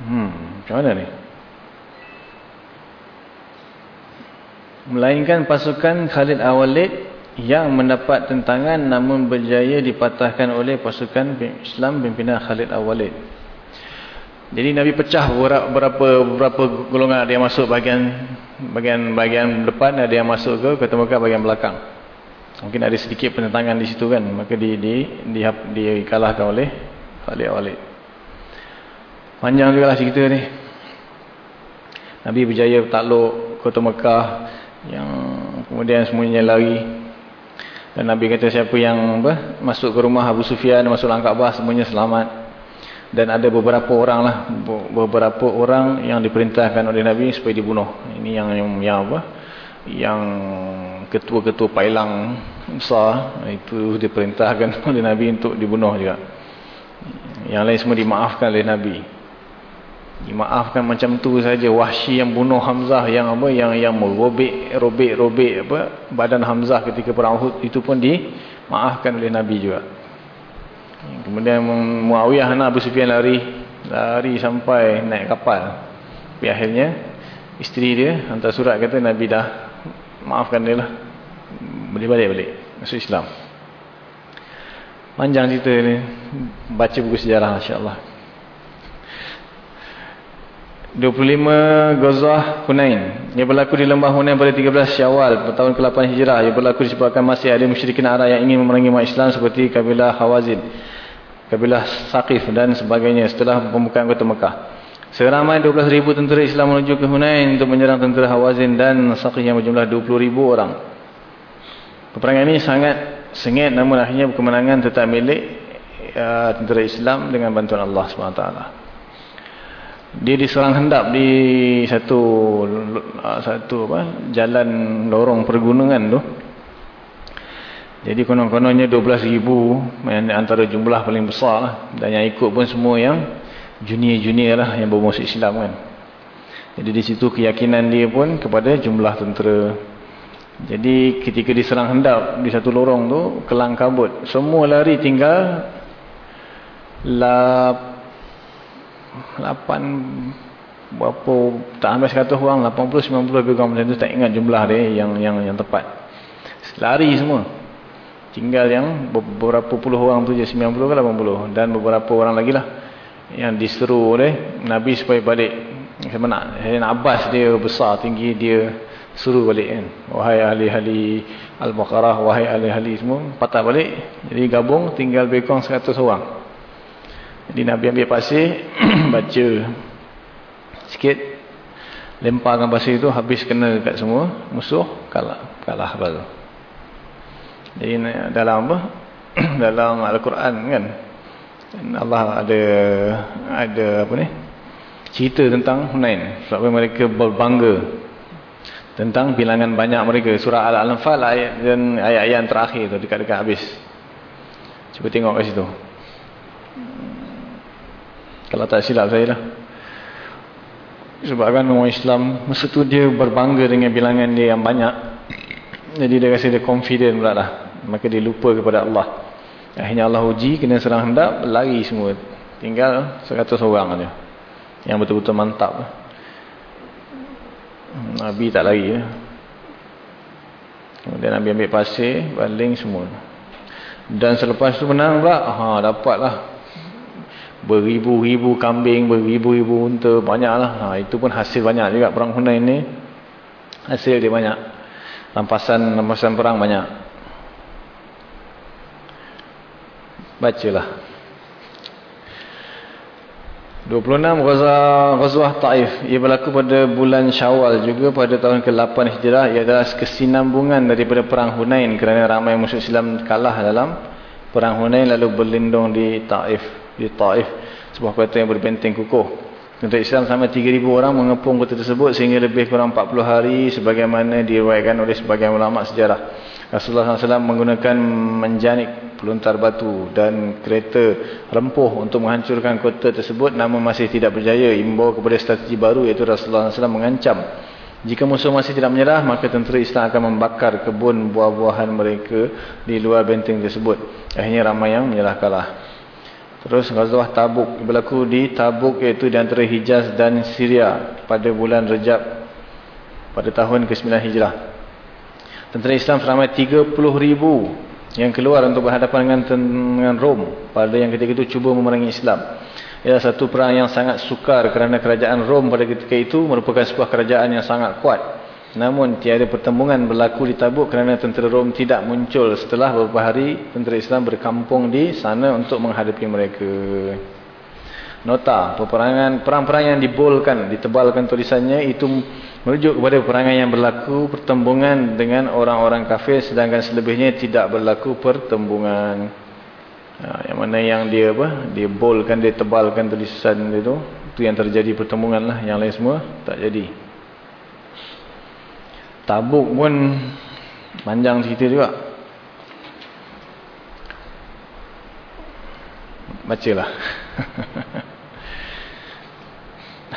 Hmm. Macam mana ni? Melainkan pasukan Khalid Awalid yang mendapat tentangan namun berjaya dipatahkan oleh pasukan Islam pimpinan Khalid Awalid. Jadi Nabi pecah beberapa beberapa golongan ada yang masuk bahagian bahagian bahagian depan ada yang masuk ke kota Mekah bahagian belakang. Mungkin ada sedikit penentangan di situ kan maka di di di dikalahkan oleh Khalid Walid. Panjang juga lah cerita ni. Nabi berjaya takluk kota Mekah yang kemudian semuanya lari. Dan Nabi kata siapa yang apa, masuk ke rumah Abu Sufyan masuk dalam Kaabah semuanya selamat. Dan ada beberapa orang lah beberapa orang yang diperintahkan oleh Nabi supaya dibunuh. Ini yang yang, yang apa yang ketua-ketua pailang besar itu diperintahkan oleh Nabi untuk dibunuh juga. Yang lain semua dimaafkan oleh Nabi dimaafkan macam tu saja wahsy yang bunuh Hamzah yang apa yang yang merobek robek robek apa badan Hamzah ketika perang Uhud itu pun dimaafkan oleh Nabi juga Kemudian Muawiyah anak Abu Sufyan lari lari sampai naik kapal. Tapi akhirnya isteri dia hantar surat kata Nabi dah maafkan dia lah. Boleh balik balik masuk Islam. Panjang cerita ni. Baca buku sejarah insya-Allah. 25 Ghazwah Hunain. Ia berlaku di lembah Hunain pada 13 Syawal tahun ke-8 Hijrah. Ia berlaku disebabkan masih ada musyrikin Arab yang ingin memerangi umat Islam seperti kabilah Hawazin, kabilah Saqif dan sebagainya setelah pembukaan kota Mekah. Seramai 12,000 tentera Islam menuju ke Hunain untuk menyerang tentera Hawazin dan Saqif yang berjumlah 20,000 orang. Peperangan ini sangat sengit namun akhirnya kemenangan tetap milik uh, tentera Islam dengan bantuan Allah SWT dia diserang hendap di satu satu apa jalan lorong pergunungan tu. Jadi konon-kononnya 12,000 antara jumlah paling besar lah. dan yang ikut pun semua yang junior-junior lah yang bermusuh Islam kan. Jadi di situ keyakinan dia pun kepada jumlah tentera. Jadi ketika diserang hendap di satu lorong tu kelang kabut semua lari tinggal lap 8 berapa tak sampai 100 orang 80 90 lebih kurang macam tu tak ingat jumlah dia yang yang yang tepat. Lari semua. Tinggal yang beberapa puluh orang tu je 90 ke 80 dan beberapa orang lagi lah yang diseru oleh Nabi supaya balik. Macam mana Abbas dia besar tinggi dia suruh balik kan. Wahai ahli-ahli Al-Baqarah wahai ahli-ahli semua patah balik jadi gabung tinggal kurang 100 orang jadi Nabi ambil pasir, baca sikit, lemparkan pasir itu, habis kena dekat semua, musuh, kalah. Kalah baru. Jadi dalam apa? dalam Al-Quran kan, Allah ada ada apa ni? Cerita tentang Hunain. Sebab mereka berbangga tentang bilangan banyak mereka. Surah Al-Anfal ayat dan ayat-ayat terakhir tu dekat-dekat habis. Cuba tengok kat situ. Kalau tak silap saya lah. Sebab kan orang Islam, masa tu dia berbangga dengan bilangan dia yang banyak. Jadi dia rasa dia confident pula lah. Maka dia lupa kepada Allah. Akhirnya Allah uji, kena serang hendak, lari semua. Tinggal 100 orang saja. Yang betul-betul mantap. Nabi tak lari. Ya. Kemudian Nabi ambil pasir, baling semua. Dan selepas tu menang pula, ha, dapatlah beribu-ribu kambing, beribu-ribu unta, banyaklah. Ha, itu pun hasil banyak juga perang Hunain ni. Hasil dia banyak. Rampasan rampasan perang banyak. Bacalah. 26 Ghazwah, Ghazwah Taif. Ia berlaku pada bulan Syawal juga pada tahun ke-8 Hijrah. Ia adalah kesinambungan daripada perang Hunain kerana ramai musuh Islam kalah dalam perang Hunain lalu berlindung di Taif di Taif sebuah kota yang berbenteng kukuh Tentera Islam sama 3,000 orang mengepung kota tersebut sehingga lebih kurang 40 hari sebagaimana diriwayatkan oleh sebagian ulama sejarah. Rasulullah SAW menggunakan menjanik peluntar batu dan kereta rempuh untuk menghancurkan kota tersebut namun masih tidak berjaya. Imbau kepada strategi baru iaitu Rasulullah SAW mengancam. Jika musuh masih tidak menyerah maka tentera Islam akan membakar kebun buah-buahan mereka di luar benteng tersebut. Akhirnya ramai yang menyerah kalah. Terus Ghazwah Tabuk berlaku di Tabuk iaitu di antara Hijaz dan Syria pada bulan Rejab pada tahun ke-9 Hijrah. Tentera Islam seramai 30 ribu yang keluar untuk berhadapan dengan, dengan Rom pada yang ketika itu cuba memerangi Islam. Ia satu perang yang sangat sukar kerana kerajaan Rom pada ketika itu merupakan sebuah kerajaan yang sangat kuat. Namun tiada pertembungan berlaku di Tabuk kerana tentera Rom tidak muncul setelah beberapa hari tentera Islam berkampung di sana untuk menghadapi mereka. Nota, peperangan perang-perang yang dibolkan, ditebalkan tulisannya itu merujuk kepada peperangan yang berlaku pertembungan dengan orang-orang kafir sedangkan selebihnya tidak berlaku pertembungan. Ha, yang mana yang dia apa? Dia bolkan, dia tebalkan tulisan itu, itu yang terjadi pertembungan lah. Yang lain semua tak jadi. Tabuk pun panjang cerita juga. Bacalah.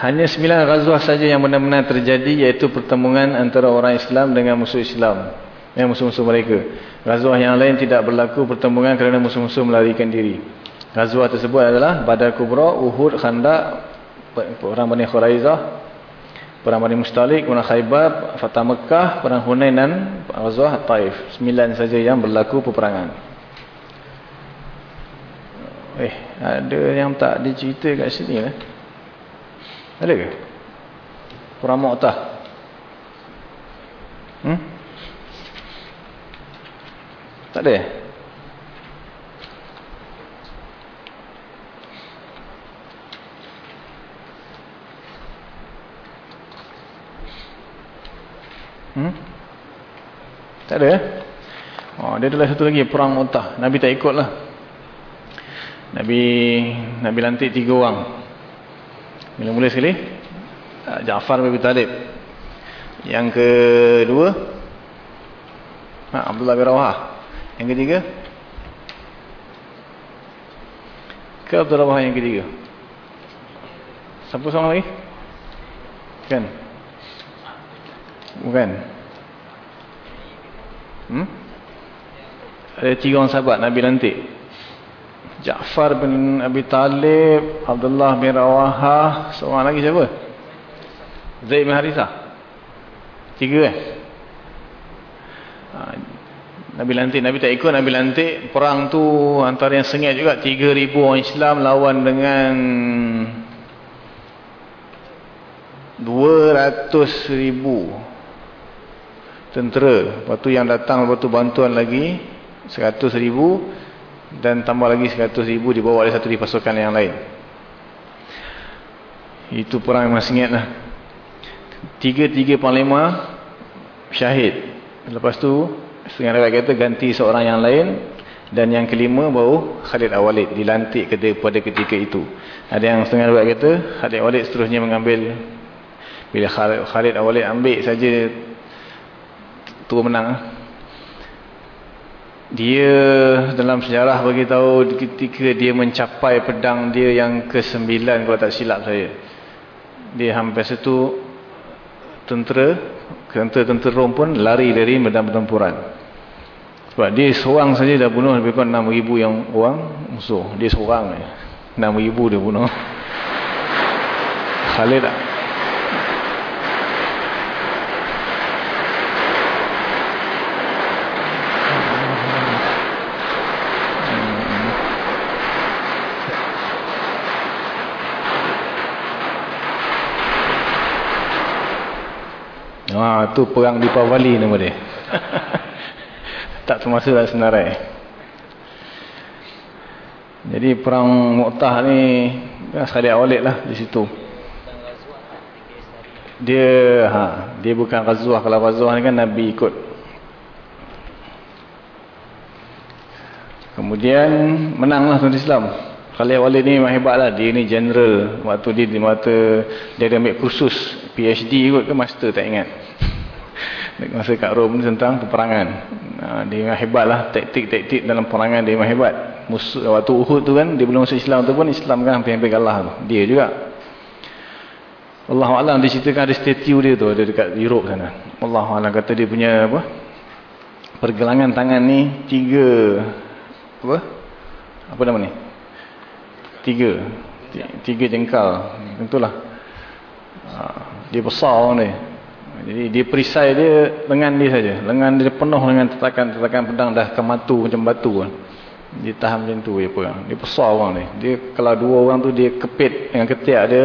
Hanya sembilan razwah saja yang benar-benar terjadi iaitu pertemuan antara orang Islam dengan musuh Islam. Yang musuh-musuh mereka. Razwah yang lain tidak berlaku pertemuan kerana musuh-musuh melarikan diri. Razwah tersebut adalah Badar Kubra, Uhud, Khandak, Perang Bani Khuraizah, Perang Bani Mustalik, Perang Khaybar, Fatah Mekah, Perang Hunain dan Ghazwah Taif. Sembilan saja yang berlaku peperangan. Eh, ada yang tak dicerita kat sini lah. Ada ke? Perang Mu'tah. Hmm? Tak ada ya? Tak ada eh? Oh, dia adalah satu lagi perang Mu'tah. Nabi tak ikut lah. Nabi Nabi lantik tiga orang. Mula-mula sekali ah, Ja'far bin Talib. Yang kedua ha, Abdullah bin Rawah. Yang ketiga ke Abdullah Rawah yang ketiga. Siapa seorang lagi? Kan? Bukan. Hmm? Ada tiga orang sahabat Nabi lantik. Ja'far bin Abi Talib, Abdullah bin Rawaha, seorang lagi siapa? Zaid bin Harithah. Tiga? Ha, Nabi lantik, Nabi tak ikut Nabi lantik. Perang tu antara yang sengit juga. Tiga ribu orang Islam lawan dengan dua ratus ribu tentera. Lepas tu yang datang lepas tu bantuan lagi 100 ribu dan tambah lagi 100 ribu dibawa oleh satu di pasukan yang lain. Itu perang yang masih ingat lah. Tiga-tiga panglima syahid. Lepas tu setengah rakyat kata ganti seorang yang lain dan yang kelima baru Khalid Awalid dilantik pada ketika itu. Ada yang setengah rakyat kata Khalid Awalid seterusnya mengambil bila Khalid Awalid ambil saja tu menang dia dalam sejarah bagi tahu ketika dia mencapai pedang dia yang ke-9 kalau tak silap saya. Dia hampir situ tentera tentera-tentera Rom pun lari dari medan pertempuran sebab dia seorang saja dah bunuh lebih kurang 6,000 yang orang musuh. Dia seorang 6,000 dia bunuh. Khalid Ha, tu perang di Pavali nama dia. tak termasuk dalam senarai. Jadi perang Mu'tah ni kan sekali awalik lah di situ. Dia ha, dia bukan Ghazwah. Kalau Ghazwah ni kan Nabi ikut. Kemudian menanglah tuan Islam. Khalid Walid ni hebat lah. Dia ni general. Waktu dia, waktu dia ada ambil kursus PhD ikut ke master tak ingat. Masa kat Rom ni tentang peperangan. Ha, dia memang hebat lah taktik-taktik dalam peperangan dia memang hebat. Waktu Uhud tu kan dia belum masuk Islam tu pun Islam kan hampir-hampir kalah tu. Dia juga. Allah Alam diceritakan ada statue dia tu ada dekat Europe sana. Allah Alam kata dia punya apa? Pergelangan tangan ni tiga apa? Apa nama ni tiga. Tiga jengkal. Tentulah ha, dia besar orang ni. Jadi dia perisai dia lengan dia saja. Lengan dia penuh dengan tetakan-tetakan pedang dah kematu macam batu kan. Dia tahan macam tu dia dia besar orang ni. Dia kalau dua orang tu dia kepit dengan ketiak dia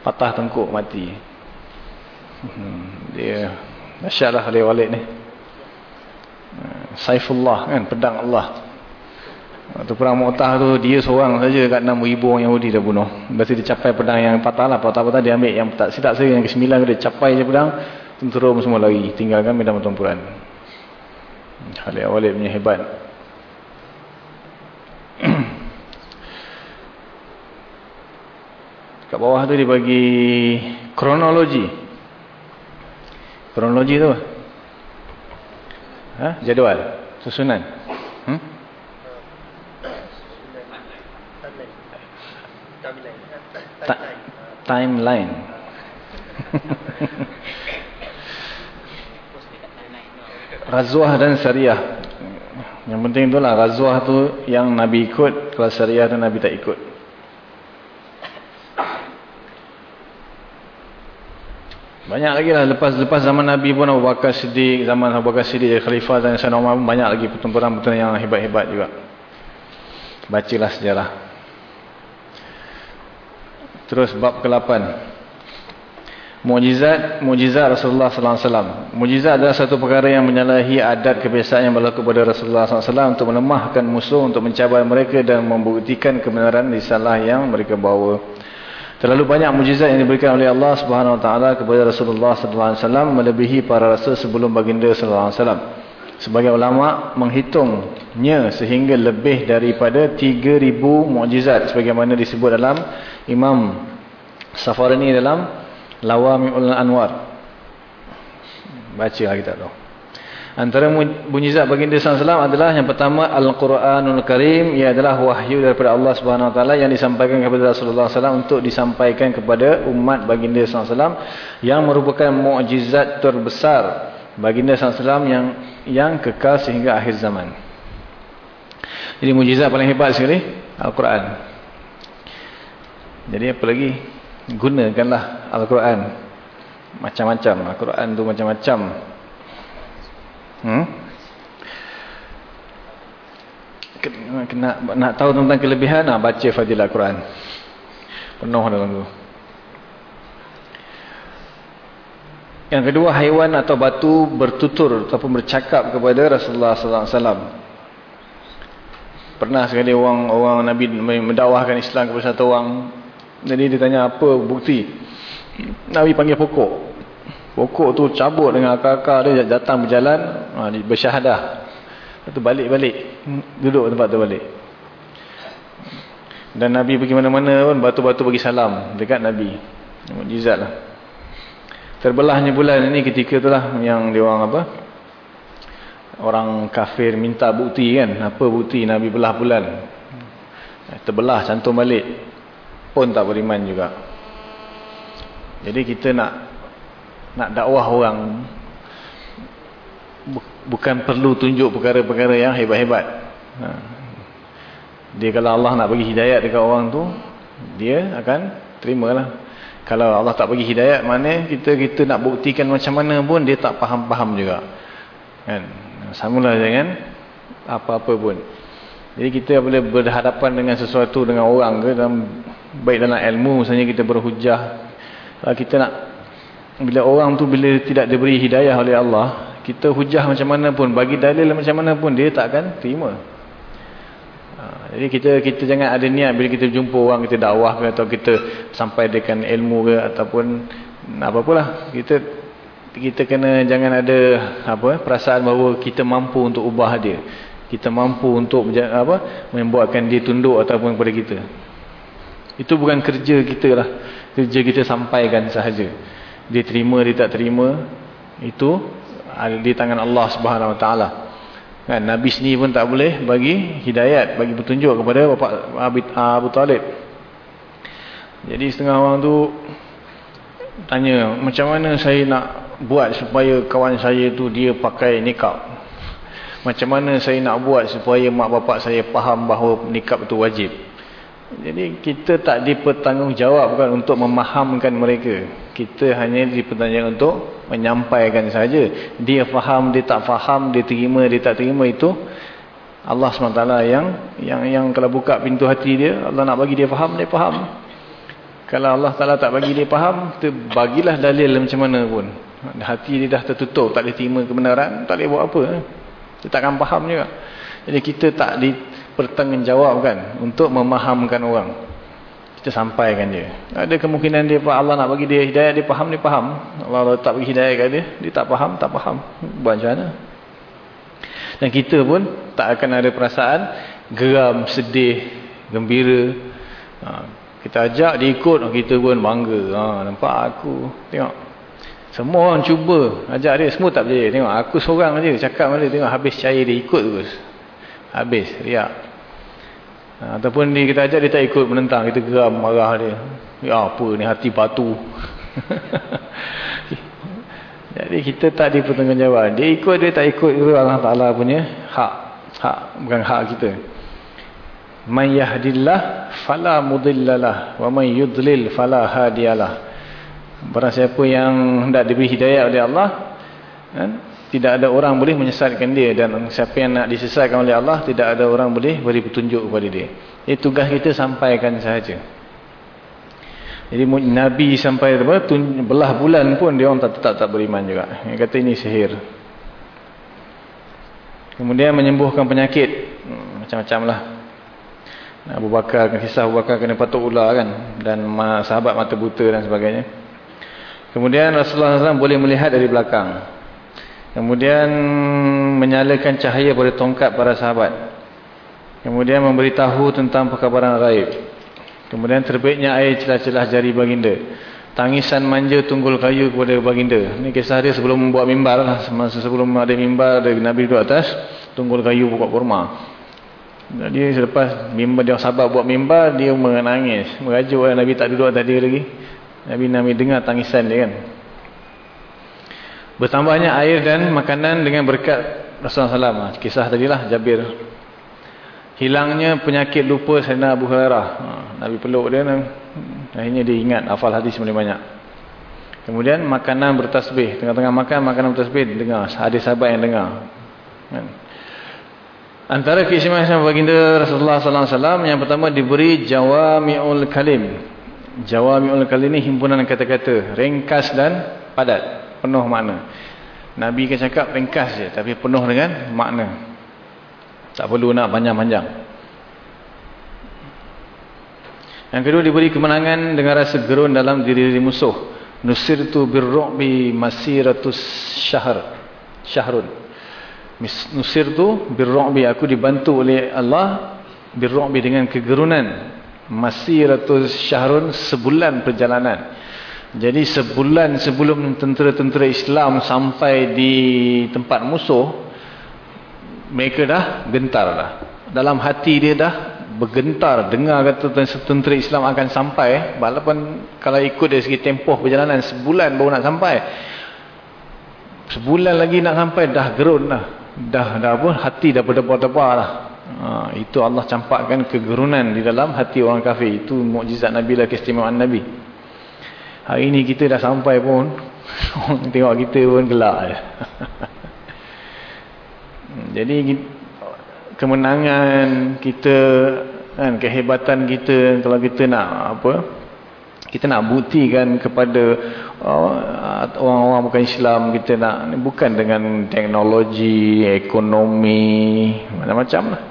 patah tengkuk mati. Hmm, dia dahsyat lah Khalid Walid ni Saifullah kan pedang Allah Waktu perang Mu'tah tu dia seorang saja kat 6 ribu orang Yahudi dah bunuh. Tu dia capai pedang yang patah lah. Patah-patah dia ambil yang tak silap saya yang ke-9 dia capai je pedang. Tentera semua lari. Tinggalkan medan pertempuran. Khalid Walid punya hebat. kat bawah tu dia bagi kronologi. Kronologi tu. Ha? Jadual. Susunan. Hmm? Timeline. Razuah dan syariah. Yang penting itulah razuah tu yang Nabi ikut, kalau syariah tu Nabi tak ikut. Banyak lagi lah lepas lepas zaman Nabi pun Abu Bakar Siddiq, zaman Abu Bakar Siddiq Khalifah dan Sayyidina Umar banyak lagi pertempuran-pertempuran yang hebat-hebat juga. Bacalah sejarah. Terus bab ke-8. Mujizat, mujizat Rasulullah sallallahu alaihi wasallam. Mujizat adalah satu perkara yang menyalahi adat kebiasaan yang berlaku pada Rasulullah sallallahu alaihi wasallam untuk melemahkan musuh, untuk mencabar mereka dan membuktikan kebenaran risalah yang mereka bawa. Terlalu banyak mujizat yang diberikan oleh Allah Subhanahu wa taala kepada Rasulullah sallallahu alaihi wasallam melebihi para rasul sebelum baginda sallallahu alaihi wasallam. Sebagai ulama menghitungnya sehingga lebih daripada 3000 mukjizat sebagaimana disebut dalam Imam Safarini dalam Lawami'ul Anwar. Baca kita tu. Antara mukjizat baginda sallallahu adalah yang pertama Al-Quranul Karim ia adalah wahyu daripada Allah taala yang disampaikan kepada Rasulullah sallallahu untuk disampaikan kepada umat baginda sallallahu yang merupakan mukjizat terbesar baginda SAW yang yang kekal sehingga akhir zaman. Jadi mujizat paling hebat sekali Al-Quran. Jadi apa lagi? Gunakanlah Al-Quran. Macam-macam. Al-Quran tu macam-macam. Hmm? Kena, nak tahu tentang kelebihan, nak baca Fadilah Al-Quran. Penuh dalam tu. Yang kedua haiwan atau batu bertutur ataupun bercakap kepada Rasulullah sallallahu alaihi wasallam. Pernah sekali orang orang Nabi mendakwahkan Islam kepada satu orang. Jadi dia tanya apa bukti? Nabi panggil pokok. Pokok tu cabut dengan akar-akar dia datang berjalan, ha, bersyahadah. Lepas tu balik-balik. Duduk tempat tu balik. Dan Nabi pergi mana-mana pun batu-batu bagi salam dekat Nabi. Mujizat lah. Terbelahnya bulan ini ketika itulah yang dia orang apa? Orang kafir minta bukti kan. Apa bukti Nabi belah bulan? Terbelah cantum balik. Pun tak beriman juga. Jadi kita nak nak dakwah orang bukan perlu tunjuk perkara-perkara yang hebat-hebat. Ha. Dia kalau Allah nak bagi hidayat dekat orang tu, dia akan terimalah. Kalau Allah tak bagi hidayat, mana kita kita nak buktikan macam mana pun dia tak faham-faham juga. Kan? Samalah dengan apa-apa pun. Jadi kita boleh berhadapan dengan sesuatu dengan orang ke dalam baik dalam ilmu misalnya kita berhujah. Kalau kita nak bila orang tu bila tidak diberi hidayah oleh Allah, kita hujah macam mana pun, bagi dalil macam mana pun dia tak akan terima. Jadi kita kita jangan ada niat bila kita jumpa orang kita dakwah ke atau kita sampai dengan ilmu ke ataupun apa-apalah. Kita kita kena jangan ada apa perasaan bahawa kita mampu untuk ubah dia. Kita mampu untuk apa membuatkan dia tunduk ataupun kepada kita. Itu bukan kerja kita lah. Kerja kita sampaikan sahaja. Dia terima dia tak terima itu ada di tangan Allah Subhanahu Wa Taala. Kan, Nabi sendiri pun tak boleh bagi hidayat, bagi petunjuk kepada bapa Abu Talib. Jadi setengah orang tu tanya, macam mana saya nak buat supaya kawan saya tu dia pakai nikab? Macam mana saya nak buat supaya mak bapak saya faham bahawa nikab itu wajib? Jadi kita tak dipertanggungjawabkan untuk memahamkan mereka. Kita hanya dipertanggungjawabkan untuk menyampaikan saja. Dia faham, dia tak faham, dia terima, dia tak terima itu Allah SWT yang yang yang kalau buka pintu hati dia, Allah nak bagi dia faham, dia faham. Kalau Allah Taala tak bagi dia faham, tu bagilah dalil macam mana pun. Hati dia dah tertutup, tak boleh terima kebenaran, tak boleh buat apa. Dia takkan faham juga. Jadi kita tak di pertanggungjawabkan untuk memahamkan orang. Kita sampaikan dia. Ada kemungkinan dia Allah nak bagi dia hidayah, dia faham, dia faham. Allah tak bagi hidayah kat dia, dia tak faham, tak faham. Buat macam mana? Dan kita pun tak akan ada perasaan geram, sedih, gembira. Ha, kita ajak dia ikut, kita pun bangga. Ha, nampak aku, tengok. Semua orang cuba ajak dia, semua tak percaya. Tengok, aku seorang aja cakap dengan dia, tengok habis cair dia ikut terus habis riak ha, ataupun ni kita ajak dia tak ikut menentang. Kita geram marah dia. Ya apa ni hati batu jadi kita tak dipertanggungjawab dia ikut dia tak ikut itu Allah Ta'ala punya hak. Hak bukan hak kita. Man yahdillah fala mudillalah. Wa man yudlil fala hadiyalah. Barang siapa yang hendak diberi hidayah oleh Allah kan tidak ada orang boleh menyesatkan dia dan siapa yang nak disesatkan oleh Allah tidak ada orang boleh beri petunjuk kepada dia. Ini tugas kita sampaikan sahaja. Jadi Nabi sampai apa, belah bulan pun dia orang tak, tetap tak beriman juga. Dia kata ini sihir. Kemudian menyembuhkan penyakit. Hmm, macam-macam lah. Abu Bakar, kisah Abu Bakar kena patuk ular kan dan sahabat mata buta dan sebagainya. Kemudian Rasulullah SAW boleh melihat dari belakang Kemudian menyalakan cahaya pada tongkat para sahabat. Kemudian memberitahu tentang perkabaran raib. Kemudian terbitnya air celah-celah jari baginda. Tangisan manja tunggul kayu kepada baginda. Ini kisah dia sebelum membuat mimbar lah. Semasa sebelum ada mimbar, ada Nabi duduk atas. Tunggul kayu pokok kurma. Jadi selepas mimbar dia sahabat buat mimbar, dia menangis. Merajuk lah Nabi tak duduk tadi lagi. Nabi Nabi dengar tangisan dia kan. Bertambahnya air dan makanan dengan berkat Rasulullah SAW. Kisah tadilah Jabir. Hilangnya penyakit lupa Sayyidina Abu Hurairah. Ha, Nabi peluk dia akhirnya dia ingat hafal hadis mulai banyak. Kemudian makanan bertasbih. Tengah-tengah makan, makanan bertasbih. Dengar. Ada sahabat yang dengar. Kan? Antara keistimewaan baginda Rasulullah SAW yang pertama diberi Jawami'ul Kalim. Jawami'ul Kalim ini himpunan kata-kata. Ringkas dan padat penuh makna. Nabi kan cakap ringkas je tapi penuh dengan makna. Tak perlu nak panjang-panjang. Yang kedua diberi kemenangan dengan rasa gerun dalam diri, -diri musuh. Nusirtu birru'bi masiratus syahr. Syahrun. Nusirtu birru'bi aku dibantu oleh Allah birru'bi dengan kegerunan masiratus syahrun sebulan perjalanan. Jadi sebulan sebelum tentera-tentera Islam sampai di tempat musuh, mereka dah gentar dah. Dalam hati dia dah bergentar dengar kata tentera Islam akan sampai. Walaupun kalau ikut dari segi tempoh perjalanan sebulan baru nak sampai. Sebulan lagi nak sampai dah gerun dah. Dah dah pun hati dah berdebar-debar dah. Ha, itu Allah campakkan kegerunan di dalam hati orang kafir. Itu mukjizat Nabi lah keistimewaan Nabi. Hari ni kita dah sampai pun tengok kita pun gelak je. Jadi kemenangan kita kan kehebatan kita kalau kita nak apa kita nak buktikan kepada uh, orang-orang bukan Islam kita nak bukan dengan teknologi, ekonomi, macam-macam lah.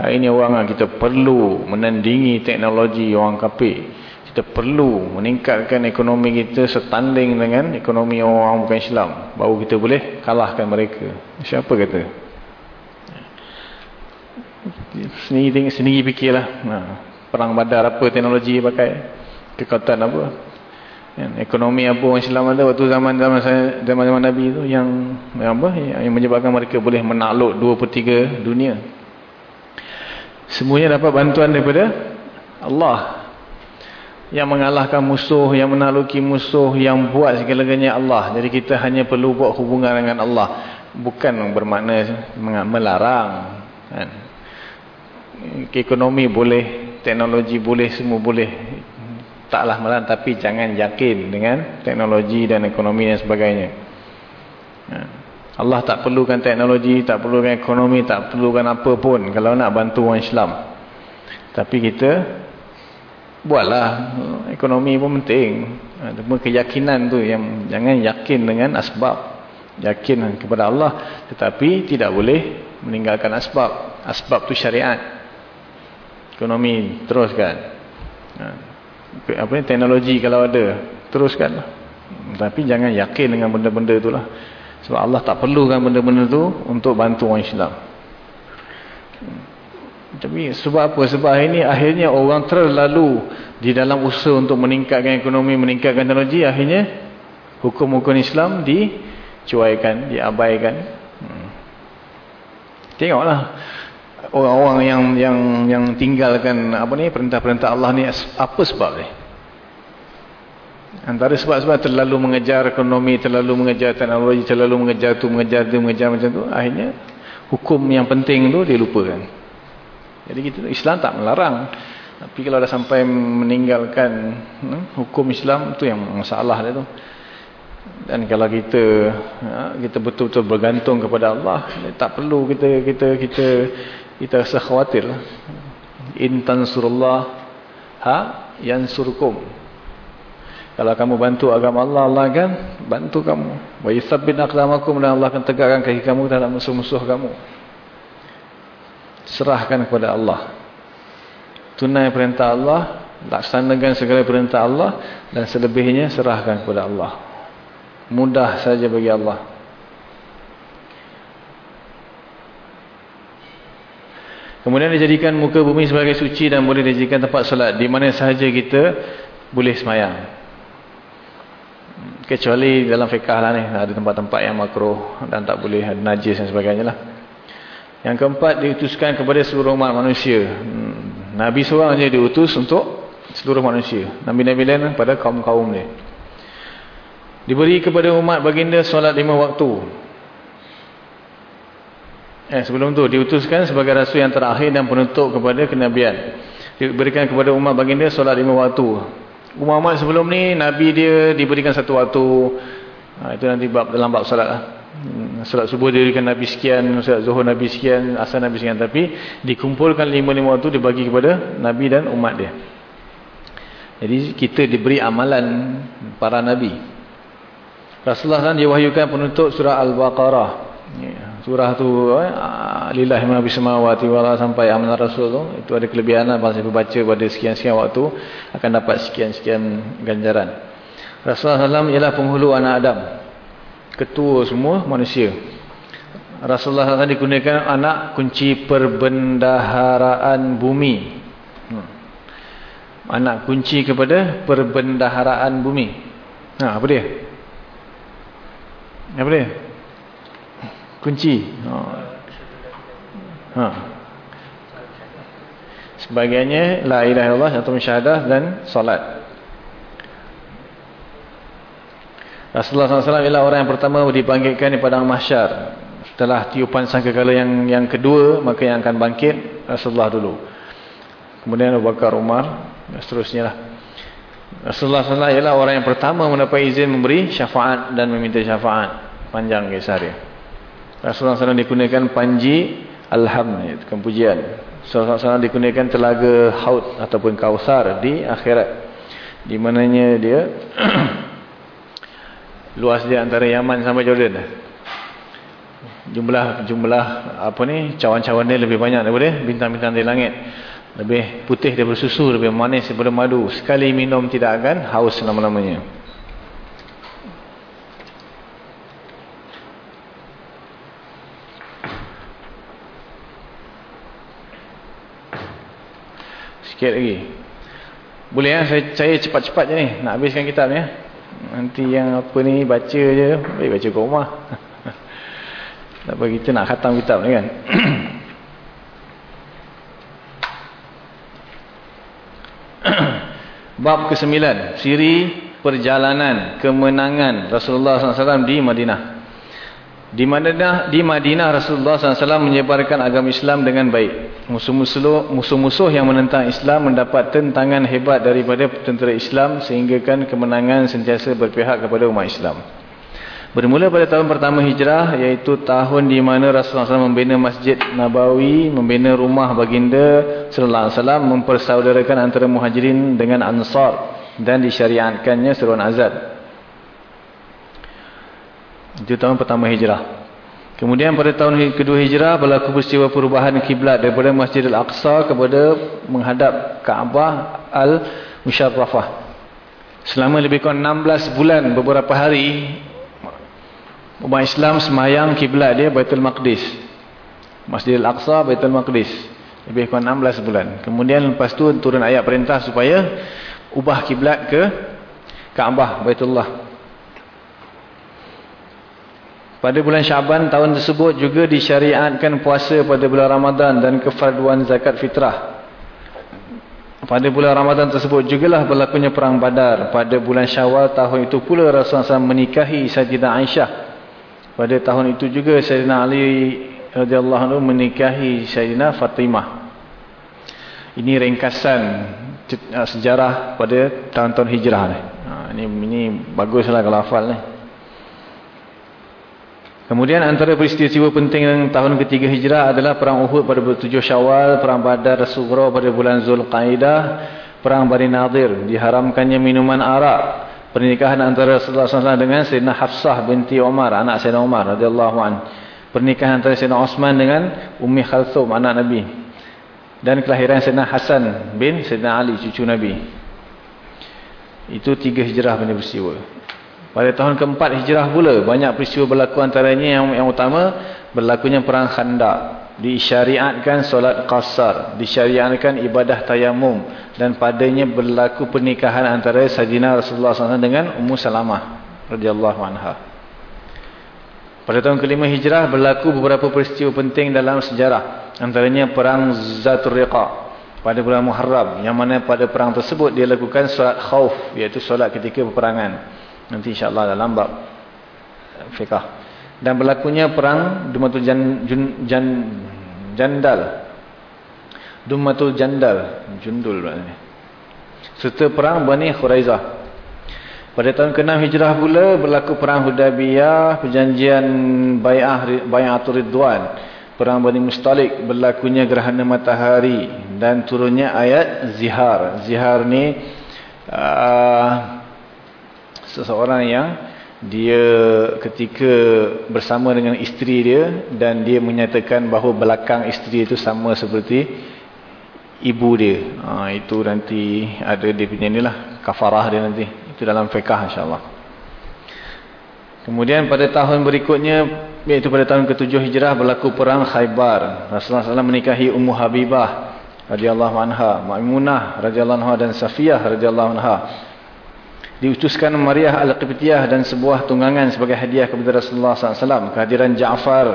Hari ini orang kita perlu menandingi teknologi orang kafir kita perlu meningkatkan ekonomi kita setanding dengan ekonomi orang bukan Islam. Baru kita boleh kalahkan mereka. Siapa kata? Sendiri tengok sendiri fikirlah. Nah, perang badar apa teknologi pakai? Kekuatan apa? Ya, ekonomi apa orang Islam ada waktu zaman zaman zaman zaman Nabi itu yang yang apa? Yang menyebabkan mereka boleh menakluk dua per tiga dunia. Semuanya dapat bantuan daripada Allah yang mengalahkan musuh, yang menakluki musuh, yang buat segala-galanya Allah. Jadi kita hanya perlu buat hubungan dengan Allah. Bukan bermakna melarang. Kan? Ekonomi boleh teknologi boleh semua boleh taklah malam tapi jangan yakin dengan teknologi dan ekonomi dan sebagainya ha. Allah tak perlukan teknologi tak perlukan ekonomi tak perlukan apa pun kalau nak bantu orang Islam tapi kita buatlah. Ekonomi pun penting. Cuma keyakinan tu yang jangan yakin dengan asbab. Yakin kepada Allah tetapi tidak boleh meninggalkan asbab. Asbab tu syariat. Ekonomi teruskan. Ha. Apa ni teknologi kalau ada teruskan tapi jangan yakin dengan benda-benda itulah sebab Allah tak perlukan benda-benda tu untuk bantu orang Islam tapi sebab apa? Sebab ini akhirnya orang terlalu di dalam usaha untuk meningkatkan ekonomi meningkatkan teknologi akhirnya hukum-hukum Islam dicuaikan diabaikan. Hmm. tengoklah. Orang-orang yang yang yang tinggalkan apa ni perintah-perintah Allah ni apa sebab ni? Antara sebab-sebab terlalu mengejar ekonomi terlalu mengejar teknologi terlalu mengejar tu mengejar tu mengejar macam tu akhirnya hukum yang penting tu dilupakan jadi gitu Islam tak melarang. Tapi kalau dah sampai meninggalkan hmm, hukum Islam tu yang masalah dia tu. Dan kalau kita ha, kita betul-betul bergantung kepada Allah tak perlu kita kita kita kita rasa khawatir in tansurullah ha yansurkum. Kalau kamu bantu agama Allah Allah akan bantu kamu. Wa yuthabbit aqdamakum dan Allah akan tegakkan kaki kamu dalam musuh-musuh kamu serahkan kepada Allah tunai perintah Allah laksanakan segala perintah Allah dan selebihnya serahkan kepada Allah mudah saja bagi Allah Kemudian dijadikan muka bumi sebagai suci dan boleh dijadikan tempat solat. Di mana sahaja kita boleh semayang. Kecuali dalam fiqah lah ni. Ada tempat-tempat yang makruh dan tak boleh ada najis dan sebagainya lah. Yang keempat diutuskan kepada seluruh umat manusia. Hmm, Nabi seorang saja diutus untuk seluruh manusia. Nabi-Nabi lain pada kaum-kaum ni. Diberi kepada umat baginda solat lima waktu. Eh, sebelum tu diutuskan sebagai rasul yang terakhir dan penutup kepada kenabian. Diberikan kepada umat baginda solat lima waktu. Umat-umat sebelum ni Nabi dia diberikan satu waktu. Ha, itu nanti bab, dalam bab solat lah. Solat subuh diberikan Nabi sekian, solat zuhur Nabi sekian, asal Nabi sekian. Tapi dikumpulkan lima-lima waktu dibagi kepada Nabi dan umat dia. Jadi kita diberi amalan para Nabi. Rasulullah SAW diwahyukan penutup surah Al-Baqarah. Ya surah tu eh, lillahi ma bisamawati wala sampai amanah rasul tu itu ada kelebihan apa siapa baca pada sekian-sekian waktu akan dapat sekian-sekian ganjaran Rasulullah SAW ialah penghulu anak Adam ketua semua manusia. Rasulullah SAW digunakan anak kunci perbendaharaan bumi. Hmm. anak kunci kepada perbendaharaan bumi. Ha, apa dia? Apa dia? Kunci. Ha. ha. sebagainya la ilaha satu syahadah dan solat Rasulullah SAW ialah orang yang pertama dipanggilkan di padang mahsyar setelah tiupan sangkakala yang yang kedua maka yang akan bangkit Rasulullah dulu kemudian Abu Bakar Umar dan seterusnya lah Rasulullah SAW ialah orang yang pertama mendapat izin memberi syafaat dan meminta syafaat panjang kisah dia Rasulullah SAW digunakan panji Alham, itu kan pujian. Rasulullah SAW digunakan telaga haud ataupun kausar di akhirat. Di mananya dia luas dia antara Yaman sampai Jordan. Jumlah jumlah apa ni cawan-cawan dia lebih banyak daripada bintang-bintang di langit. Lebih putih daripada susu, lebih manis daripada madu. Sekali minum tidak akan haus lama-lamanya. Sikit lagi. Boleh ya saya saya cepat-cepat je ni nak habiskan kitab ni ya. Nanti yang apa ni baca je, baik baca kat rumah. Tak apa kita nak khatam kitab ni kan. Bab ke-9, siri perjalanan kemenangan Rasulullah SAW di Madinah. Di Madinah, di Madinah Rasulullah SAW menyebarkan agama Islam dengan baik. Musuh-musuh yang menentang Islam mendapat tentangan hebat daripada tentera Islam sehingga kan kemenangan sentiasa berpihak kepada umat Islam. Bermula pada tahun pertama hijrah iaitu tahun di mana Rasulullah SAW membina Masjid Nabawi, membina rumah baginda wasallam, mempersaudarakan antara Muhajirin dengan Ansar dan disyariatkannya seruan azad. Itu tahun pertama hijrah. Kemudian pada tahun kedua hijrah berlaku peristiwa perubahan kiblat daripada Masjid Al-Aqsa kepada menghadap Kaabah Al-Musharrafah. Selama lebih kurang 16 bulan beberapa hari umat Islam semayang kiblat dia Baitul Maqdis. Masjid Al-Aqsa Baitul Maqdis. Lebih kurang 16 bulan. Kemudian lepas tu turun ayat perintah supaya ubah kiblat ke Kaabah Baitullah. Pada bulan Syaban tahun tersebut juga disyariatkan puasa pada bulan Ramadan dan kefarduan zakat fitrah. Pada bulan Ramadan tersebut jugalah berlakunya perang Badar. Pada bulan Syawal tahun itu pula Rasulullah SAW menikahi Sayyidina Aisyah. Pada tahun itu juga Sayyidina Ali radhiyallahu anhu menikahi Sayyidina Fatimah. Ini ringkasan sejarah pada tahun-tahun hijrah ni. Ha, ini ini baguslah kalau hafal ni. Kemudian antara peristiwa penting tahun ketiga hijrah adalah Perang Uhud pada bulan 7 syawal, Perang Badar Sughra pada bulan Zulqaidah, Perang Bani Nadir, diharamkannya minuman arak, pernikahan antara Rasulullah SAW dengan Sayyidina Hafsah binti Umar, anak Sayyidina radhiyallahu an. Pernikahan antara Sayyidina Osman dengan Ummi Khalthum, anak Nabi. Dan kelahiran Sayyidina Hasan bin Sayyidina Ali, cucu Nabi. Itu tiga hijrah punya peristiwa. Pada tahun keempat hijrah pula banyak peristiwa berlaku antaranya yang yang utama berlakunya perang Khandaq. Disyariatkan solat qasar, disyariatkan ibadah tayamum dan padanya berlaku pernikahan antara Sayyidina Rasulullah SAW dengan Ummu Salamah radhiyallahu anha. Pada tahun kelima hijrah berlaku beberapa peristiwa penting dalam sejarah. Antaranya perang Zatul Riqa pada bulan Muharram yang mana pada perang tersebut dia lakukan solat khauf iaitu solat ketika peperangan. Nanti insyaAllah dalam bab fiqah. Dan berlakunya perang Dumatul Jan, Jun, Jan, Jandal. Dumatul Jandal. Jundul maknanya. Serta perang Bani Khuraizah. Pada tahun ke-6 Hijrah pula berlaku perang Hudabiyah, perjanjian Bay'ah Bay'atul Ridwan, perang Bani Mustalik, berlakunya gerhana matahari dan turunnya ayat zihar. Zihar ni uh, seseorang yang dia ketika bersama dengan isteri dia dan dia menyatakan bahawa belakang isteri itu sama seperti ibu dia. Ha, itu nanti ada dia punya inilah kafarah dia nanti. Itu dalam fiqah insyaAllah. Kemudian pada tahun berikutnya iaitu pada tahun ke-7 Hijrah berlaku perang Khaybar. Rasulullah SAW menikahi Ummu Habibah radhiyallahu anha, Maimunah radhiyallahu anha dan Safiyah radhiyallahu anha diutuskan Maria Al-Qibtiyah dan sebuah tunggangan sebagai hadiah kepada Rasulullah SAW. Kehadiran Ja'far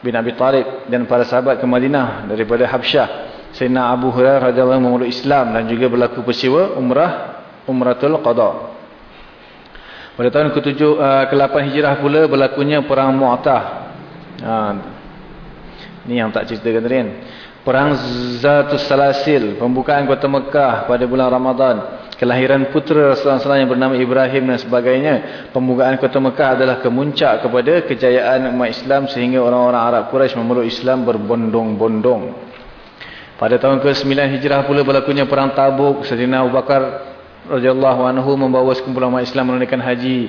bin Abi Talib dan para sahabat ke Madinah daripada Habsyah. Sayyidina Abu Hurairah radhiyallahu anhu Islam dan juga berlaku peristiwa umrah Umratul Qada. Pada tahun ke-7 uh, ke-8 Hijrah pula berlakunya perang Mu'tah. Ha. Ni yang tak ceritakan tadi kan. Perang Zatus Salasil, pembukaan kota Mekah pada bulan Ramadan kelahiran putera Rasulullah yang bernama Ibrahim dan sebagainya. Pembukaan kota Mekah adalah kemuncak kepada kejayaan umat Islam sehingga orang-orang Arab Quraisy memeluk Islam berbondong-bondong. Pada tahun ke-9 Hijrah pula berlakunya perang Tabuk. Sayyidina Abu Bakar radhiyallahu anhu membawa sekumpulan umat Islam menunaikan haji.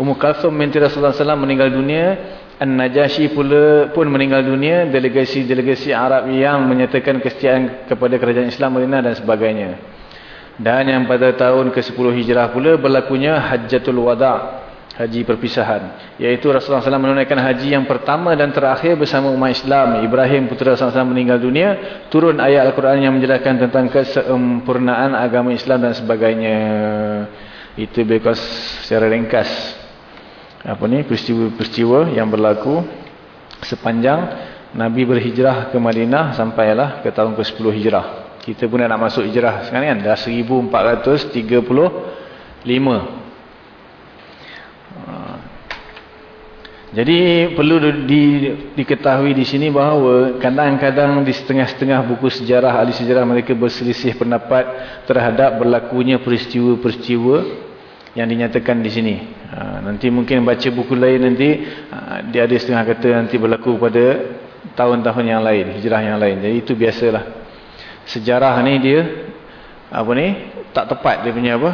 Ummu Kalsum binti Rasulullah SAW meninggal dunia. An-Najasyi pula pun meninggal dunia. Delegasi-delegasi Arab yang menyatakan kesetiaan kepada kerajaan Islam Madinah dan sebagainya. Dan yang pada tahun ke-10 Hijrah pula berlakunya Hajjatul Wada' Haji perpisahan. Iaitu Rasulullah SAW menunaikan haji yang pertama dan terakhir bersama umat Islam. Ibrahim putera Rasulullah SAW meninggal dunia. Turun ayat Al-Quran yang menjelaskan tentang kesempurnaan agama Islam dan sebagainya. Itu because secara ringkas. Apa ni peristiwa-peristiwa yang berlaku sepanjang Nabi berhijrah ke Madinah sampailah ke tahun ke-10 Hijrah. Kita pun nak masuk hijrah sekarang kan. Dah 1435. Jadi perlu di, diketahui di sini bahawa kadang-kadang di setengah-setengah buku sejarah, ahli sejarah mereka berselisih pendapat terhadap berlakunya peristiwa-peristiwa yang dinyatakan di sini. Ha, nanti mungkin baca buku lain nanti ha, dia ada setengah kata nanti berlaku pada tahun-tahun yang lain, hijrah yang lain. Jadi itu biasalah. Sejarah ni dia apa ni tak tepat dia punya apa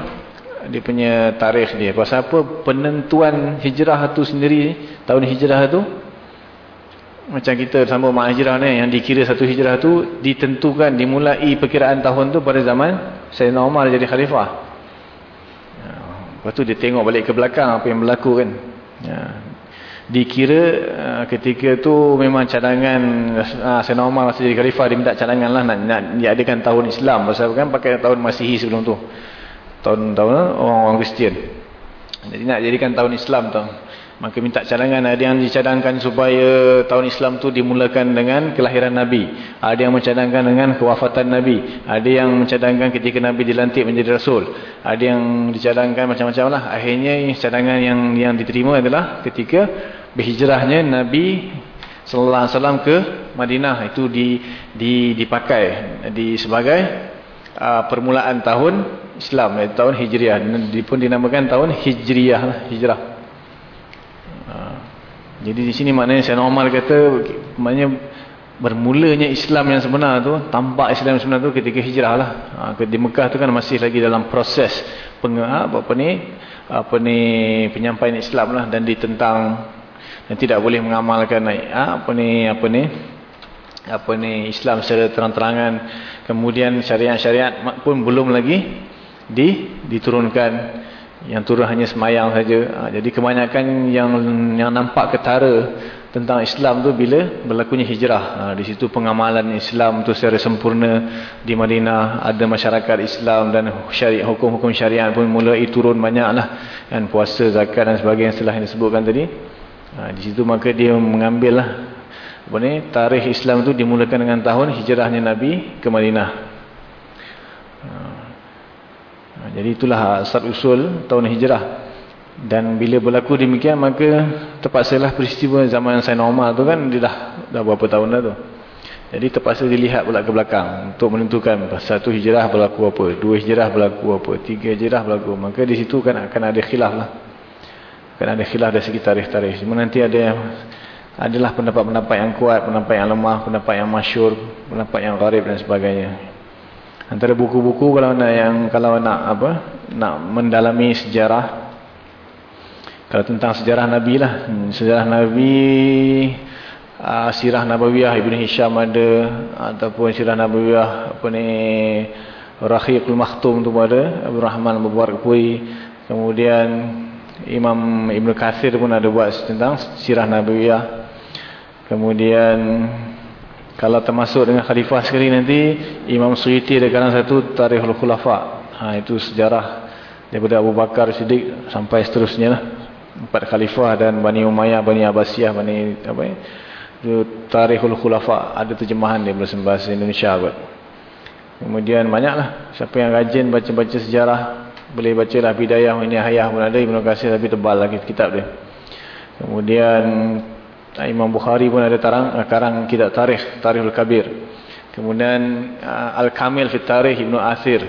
dia punya tarikh dia pasal apa penentuan hijrah tu sendiri tahun hijrah tu macam kita sama mak hijrah ni yang dikira satu hijrah tu ditentukan dimulai perkiraan tahun tu pada zaman Sayyidina Umar jadi khalifah lepas tu dia tengok balik ke belakang apa yang berlaku kan ya. dikira uh, ketika tu memang cadangan uh, Sayyidina Umar masih jadi khalifah dia minta cadangan lah nak, nak diadakan tahun Islam pasal kan pakai tahun Masihi sebelum tu tahun-tahun orang-orang Kristian. Jadi nak jadikan tahun Islam tu. Maka minta cadangan ada yang dicadangkan supaya tahun Islam tu dimulakan dengan kelahiran Nabi. Ada yang mencadangkan dengan kewafatan Nabi. Ada yang mencadangkan ketika Nabi dilantik menjadi Rasul. Ada yang dicadangkan macam-macam lah. Akhirnya cadangan yang yang diterima adalah ketika berhijrahnya Nabi Sallallahu Alaihi Wasallam ke Madinah. Itu di, di, dipakai di, sebagai uh, permulaan tahun Islam tahun Hijriah dia pun dinamakan tahun Hijriah hijrah ha. Jadi di sini maknanya Sayyidina Umar kata maknanya bermulanya Islam yang sebenar tu tampak Islam yang sebenar tu ketika hijrah lah ha. di Mekah tu kan masih lagi dalam proses peng, ha, apa ni apa ni penyampaian Islam lah dan ditentang dan tidak boleh mengamalkan ha, apa ni apa ni apa ni Islam secara terang-terangan kemudian syariat-syariat pun belum lagi di diturunkan yang turun hanya semayang saja. Ha, jadi kebanyakan yang yang nampak ketara tentang Islam tu bila berlakunya hijrah. Ha, di situ pengamalan Islam tu secara sempurna. Di Madinah ada masyarakat Islam dan hukum-hukum syariat pun mulai turun banyaklah. Kan puasa zakat dan sebagainya yang disebutkan tadi. Ha, di situ maka dia mengambil lah apa ni tarikh Islam tu dimulakan dengan tahun hijrahnya Nabi ke Madinah jadi itulah asal usul tahun hijrah. Dan bila berlaku demikian maka terpaksalah peristiwa zaman Sayyidina Umar tu kan dia dah, dah berapa tahun dah tu. Jadi terpaksa dilihat pula ke belakang untuk menentukan satu hijrah berlaku apa, dua hijrah berlaku apa, tiga hijrah berlaku. Maka di situ kan akan ada khilaf lah. Akan ada khilaf dari segi tarikh-tarikh. Cuma nanti ada yang adalah pendapat-pendapat yang kuat, pendapat yang lemah, pendapat yang masyur, pendapat yang gharib dan sebagainya. Antara buku-buku kalau nak yang kalau nak apa nak mendalami sejarah. Kalau tentang sejarah Nabi lah. Hmm, sejarah Nabi uh, sirah Nabawiyah Ibn Hisham ada. Ataupun sirah Nabawiyah apa ni Rakhiqul Makhtum tu ada. Abu Rahman Mubarak Pui. Kemudian Imam Ibn Kathir pun ada buat tentang sirah Nabawiyah. Kemudian kalau termasuk dengan khalifah sekali nanti Imam Suyuti ada kadang satu Tarikhul Khulafa. Ha, itu sejarah daripada Abu Bakar Siddiq sampai seterusnya lah. Empat khalifah dan Bani Umayyah, Bani Abbasiyah, Bani apa ya? Itu Tarikhul Khulafa. Ada terjemahan dia bahasa Indonesia buat. Kemudian banyaklah siapa yang rajin baca-baca sejarah boleh bacalah Bidayah ini Hayah pun ada Ibnu Katsir tapi tebal lagi kitab dia. Kemudian Imam Bukhari pun ada tarang, uh, karang kitab tarikh, Tarikhul Kabir. Kemudian uh, Al-Kamil fi Tarikh Ibnu Athir.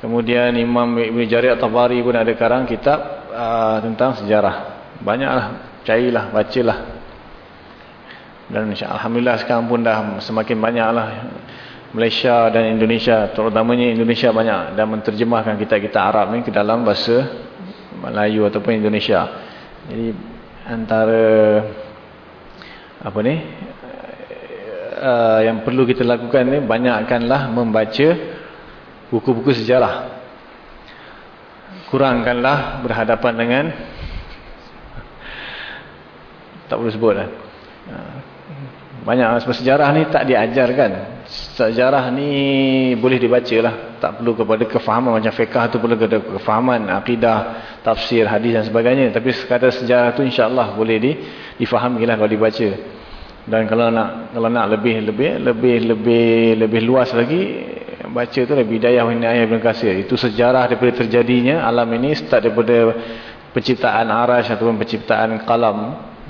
Kemudian Imam Ibnu Jarir At-Tabari pun ada karang kitab uh, tentang sejarah. Banyaklah, carilah, bacalah. Dan alhamdulillah sekarang pun dah semakin banyaklah Malaysia dan Indonesia, terutamanya Indonesia banyak dan menterjemahkan kitab-kitab Arab ni ke dalam bahasa Melayu ataupun Indonesia. Jadi antara apa ni? Uh, yang perlu kita lakukan ni banyakkanlah membaca buku-buku sejarah. Kurangkanlah berhadapan dengan tak perlu sebut lah. Banyak sebab sejarah ni tak diajarkan sejarah ni boleh dibaca lah tak perlu kepada kefahaman macam fiqah tu perlu kepada kefahaman akidah, tafsir, hadis dan sebagainya. Tapi sekadar sejarah tu insyaAllah boleh di, difahami lah kalau dibaca. Dan kalau nak kalau nak lebih lebih lebih lebih lebih luas lagi baca tu lah bidayah ayah Ibn Qasir itu sejarah daripada terjadinya alam ini start daripada penciptaan arash ataupun penciptaan kalam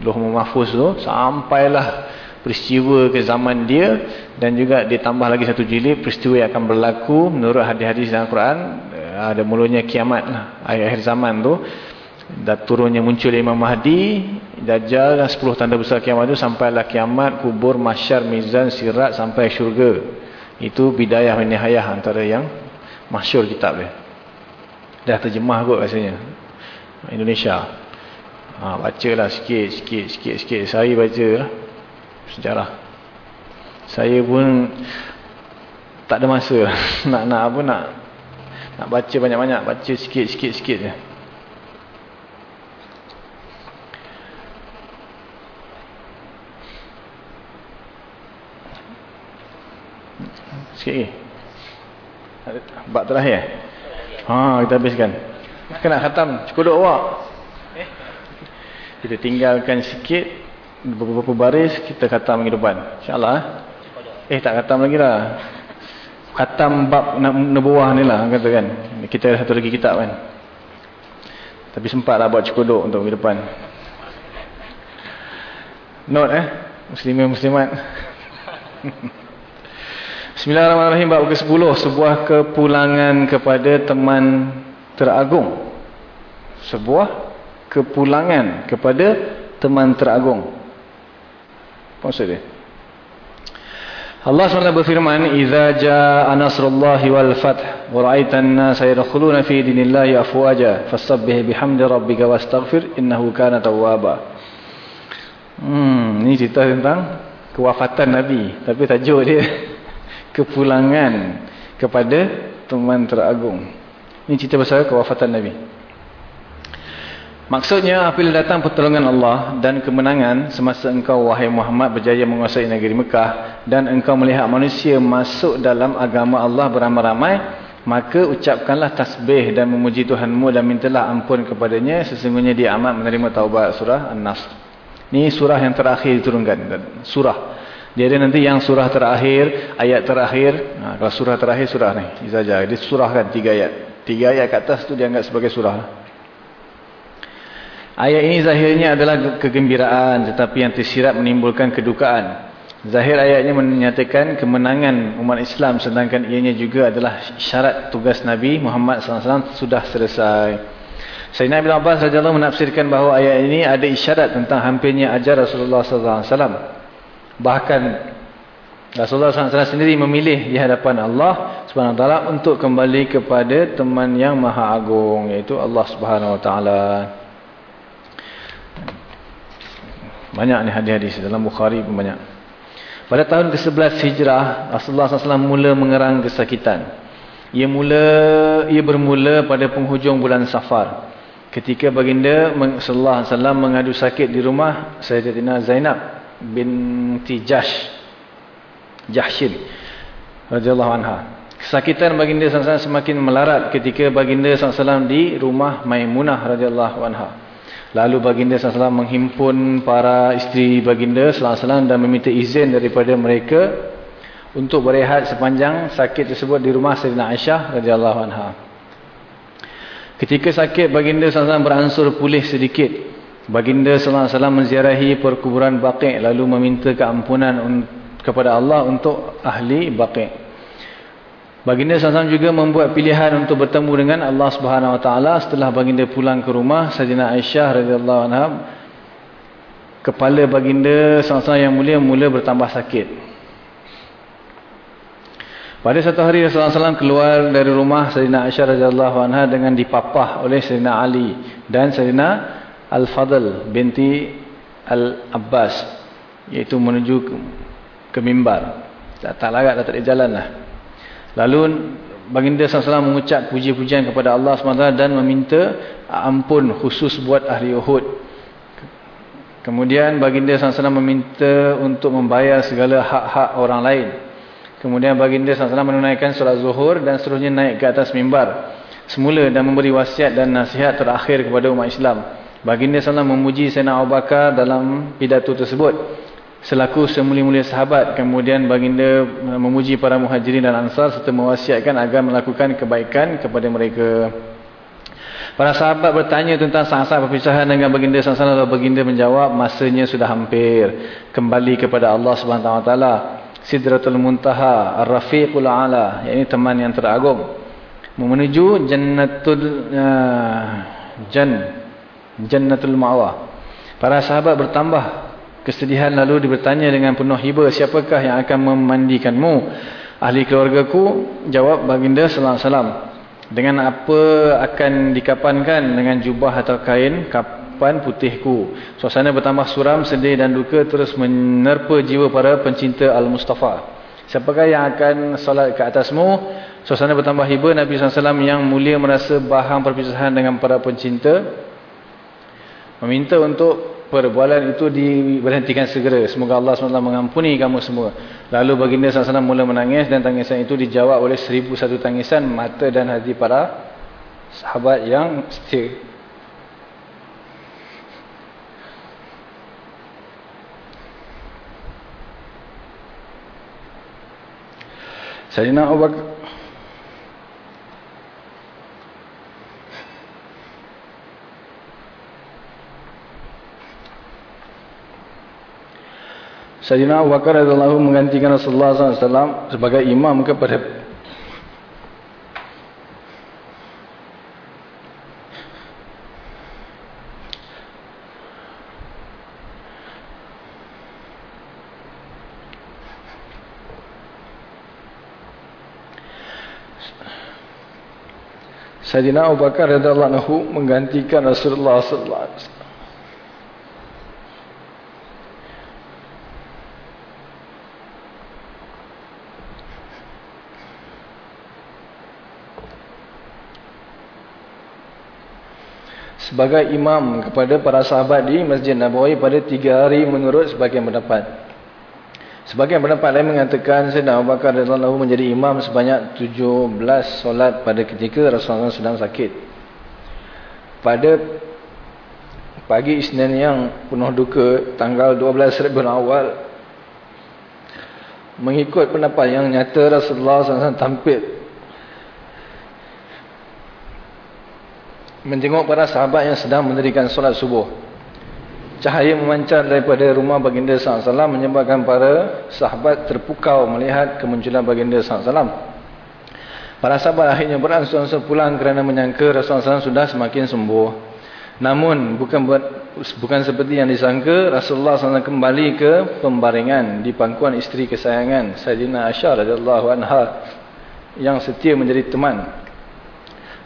Loh Mahfuz tu sampailah peristiwa ke zaman dia dan juga ditambah lagi satu jilid peristiwa yang akan berlaku menurut hadis-hadis dalam Quran. Eh, ada mulanya kiamat lah akhir zaman tu. Dan turunnya muncul Imam Mahdi Dajjal dan 10 tanda besar kiamat itu sampailah kiamat, kubur, masyar, mizan, sirat sampai syurga. Itu bidayah dan nihayah antara yang masyur kitab dia. Dah terjemah kot rasanya. Indonesia. Ha, baca lah sikit, sikit, sikit, sikit. Saya baca lah sejarah. Saya pun tak ada masa nak nak apa nak nak baca banyak-banyak baca sikit, sikit, je. Sikit bab terakhir. Ha, kita habiskan. Nak khatam. Cukup awak. Kita tinggalkan sikit beberapa baris kita khatam lagi depan. insyaAllah eh. eh tak khatam lagi lah. Khatam bab nebuah ni lah kata kan. Kita ada satu lagi kitab kan. Tapi sempat lah buat cukup untuk minggu depan. Note eh? Muslimah muslimat. Bismillahirrahmanirrahim. Bab ke-10 sebuah kepulangan kepada teman teragung. Sebuah kepulangan kepada teman teragung. Maksud dia? Allah SWT berfirman, "Idza jaa nasrullahi wal fath wa ra'aitan nasa yadkhuluna fi dinillahi afwaja fasabbih bihamdi rabbika wastaghfir innahu kana tawwaba." Hmm, ini cerita tentang kewafatan Nabi, tapi tajuk dia kepulangan kepada teman teragung. Ini cerita pasal kewafatan Nabi. Maksudnya apabila datang pertolongan Allah dan kemenangan semasa engkau wahai Muhammad berjaya menguasai negeri Mekah dan engkau melihat manusia masuk dalam agama Allah beramai-ramai maka ucapkanlah tasbih dan memuji Tuhanmu dan mintalah ampun kepadanya sesungguhnya dia amat menerima taubat surah An-Nasr. Ini surah yang terakhir diturunkan surah dia ada nanti yang surah terakhir, ayat terakhir. Ha, kalau surah terakhir, surah ni. Saja. Dia surah kan, tiga ayat. Tiga ayat kat atas tu dianggap sebagai surah. Ayat ini zahirnya adalah kegembiraan. Tetapi yang tersirat menimbulkan kedukaan. Zahir ayatnya menyatakan kemenangan umat Islam. Sedangkan ianya juga adalah syarat tugas Nabi Muhammad SAW sudah selesai. Sayyidina Ibn Abbas radhiyallahu menafsirkan bahawa ayat ini ada isyarat tentang hampirnya ajar Rasulullah SAW. Bahkan Rasulullah SAW sendiri memilih di hadapan Allah SWT untuk kembali kepada teman yang maha agung iaitu Allah SWT. Banyak ni hadis-hadis dalam Bukhari pun banyak. Pada tahun ke-11 Hijrah, Rasulullah SAW mula mengerang kesakitan. Ia mula ia bermula pada penghujung bulan Safar. Ketika baginda alaihi wasallam mengadu sakit di rumah Sayyidatina Zainab binti Jahsh Jahshin radhiyallahu anha. Kesakitan baginda SAW semakin melarat ketika baginda SAW di rumah Maimunah radhiyallahu anha. Lalu baginda SAW menghimpun para isteri baginda SAW dan meminta izin daripada mereka untuk berehat sepanjang sakit tersebut di rumah Sayyidina Aisyah radhiyallahu anha. Ketika sakit baginda SAW beransur pulih sedikit Baginda wasallam menziarahi perkuburan Baqi' lalu meminta keampunan kepada Allah untuk ahli Baqi'. Baginda sallallahu juga membuat pilihan untuk bertemu dengan Allah Subhanahu wa taala setelah baginda pulang ke rumah Sayyidina Aisyah radhiyallahu anha. Kepala baginda sallallahu yang mulia mula bertambah sakit. Pada satu hari Rasulullah SAW keluar dari rumah Sayyidina Aisyah radhiyallahu anha dengan dipapah oleh Sayyidina Ali dan Sayyidina Al-Fadl binti Al-Abbas iaitu menuju ke, ke mimbar tak, tak larat tak ada jalan lah lalu baginda SAW mengucap puji-pujian kepada Allah SWT dan meminta ampun khusus buat ahli Uhud. Kemudian baginda SAW meminta untuk membayar segala hak-hak orang lain. Kemudian baginda SAW menunaikan surat zuhur dan seterusnya naik ke atas mimbar semula dan memberi wasiat dan nasihat terakhir kepada umat Islam. Baginda SAW memuji Sayyidina Abu Bakar dalam pidato tersebut. Selaku semulia-mulia sahabat. Kemudian baginda memuji para muhajirin dan ansar serta mewasiatkan agar melakukan kebaikan kepada mereka. Para sahabat bertanya tentang sah-sah perpisahan dengan baginda SAW. Baginda menjawab, masanya sudah hampir. Kembali kepada Allah SWT. Sidratul Muntaha, Ar-Rafiqul A'la. Ini teman yang teragung. Menuju Jannatul uh, Jan, Jannatul Ma'wah. Para sahabat bertambah kesedihan lalu bertanya dengan penuh hibah. Siapakah yang akan memandikanmu? Ahli keluargaku jawab baginda alaihi wasallam. Dengan apa akan dikapankan dengan jubah atau kain kapan putihku. Suasana bertambah suram, sedih dan duka terus menerpa jiwa para pencinta Al-Mustafa. Siapakah yang akan solat ke atasmu? Suasana bertambah hibah Nabi SAW yang mulia merasa bahang perpisahan dengan para pencinta. Meminta untuk perbualan itu diberhentikan segera. Semoga Allah SWT mengampuni kamu semua. Lalu baginda SAW mula menangis dan tangisan itu dijawab oleh seribu satu tangisan mata dan hati para sahabat yang setia. Sayyidina Abu Bakar Sayyidina Abu Bakar radhiyallahu menggantikan Rasulullah SAW sebagai imam kepada Sayyidina Abu Bakar radhiyallahu menggantikan Rasulullah sallallahu alaihi wasallam sebagai imam kepada para sahabat di Masjid Nabawi pada tiga hari menurut sebagian pendapat. Sebagian pendapat lain mengatakan Sayyidina Abu Bakar radhiyallahu menjadi imam sebanyak 17 solat pada ketika Rasulullah sedang sakit. Pada pagi Isnin yang penuh duka tanggal 12 Rabiul Awal mengikut pendapat yang nyata Rasulullah SAW tampil menjenguk para sahabat yang sedang mendirikan solat subuh. Cahaya memancar daripada rumah baginda SAW menyebabkan para sahabat terpukau melihat kemunculan baginda SAW. Para sahabat akhirnya beransur-ansur pulang kerana menyangka Rasulullah SAW sudah semakin sembuh. Namun bukan buat, bukan seperti yang disangka Rasulullah SAW kembali ke pembaringan di pangkuan isteri kesayangan Sayyidina Aisyah anha yang setia menjadi teman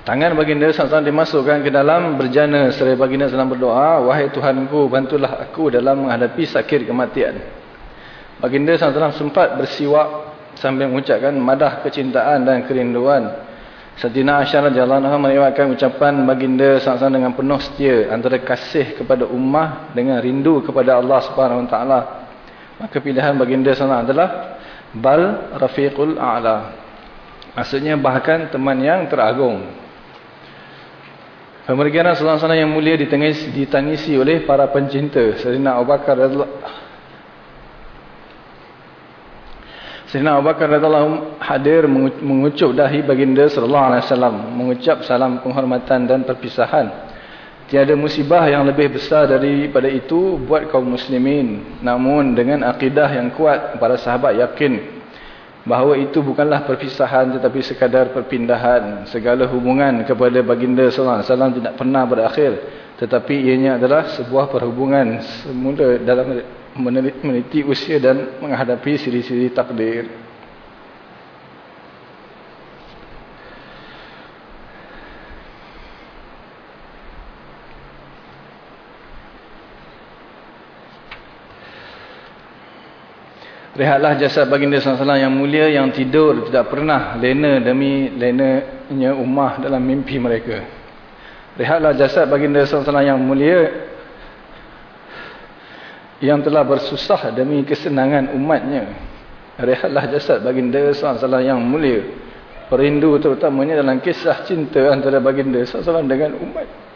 Tangan baginda SAW dimasukkan ke dalam berjana seraya baginda SAW berdoa, Wahai Tuhanku, bantulah aku dalam menghadapi sakit kematian. Baginda SAW sempat bersiwak sambil mengucapkan madah kecintaan dan kerinduan. Sayyidina Aisyah radhiyallahu anha meriwayatkan ucapan baginda SAW dengan penuh setia antara kasih kepada ummah dengan rindu kepada Allah Subhanahu Taala. Maka pilihan baginda SAW adalah bal rafiqul a'la. Maksudnya bahkan teman yang teragung. Kemergian Rasulullah SAW yang mulia ditangisi, ditangisi oleh para pencinta. Sayyidina Abu Bakar Sayyidina Abu Bakar radhiyallahu hadir mengucap dahi baginda sallallahu alaihi wasallam, mengucap salam penghormatan dan perpisahan. Tiada musibah yang lebih besar daripada itu buat kaum muslimin. Namun dengan akidah yang kuat para sahabat yakin bahawa itu bukanlah perpisahan tetapi sekadar perpindahan segala hubungan kepada baginda sallallahu alaihi wasallam tidak pernah berakhir. Tetapi ianya adalah sebuah perhubungan semula dalam meneliti usia dan menghadapi siri-siri takdir Rehatlah jasad baginda SAW yang mulia yang tidur tidak pernah lena demi lenanya ummah dalam mimpi mereka. Rehatlah jasad baginda SAW yang mulia yang telah bersusah demi kesenangan umatnya. Rehatlah jasad baginda SAW yang mulia. Perindu terutamanya dalam kisah cinta antara baginda SAW dengan umat.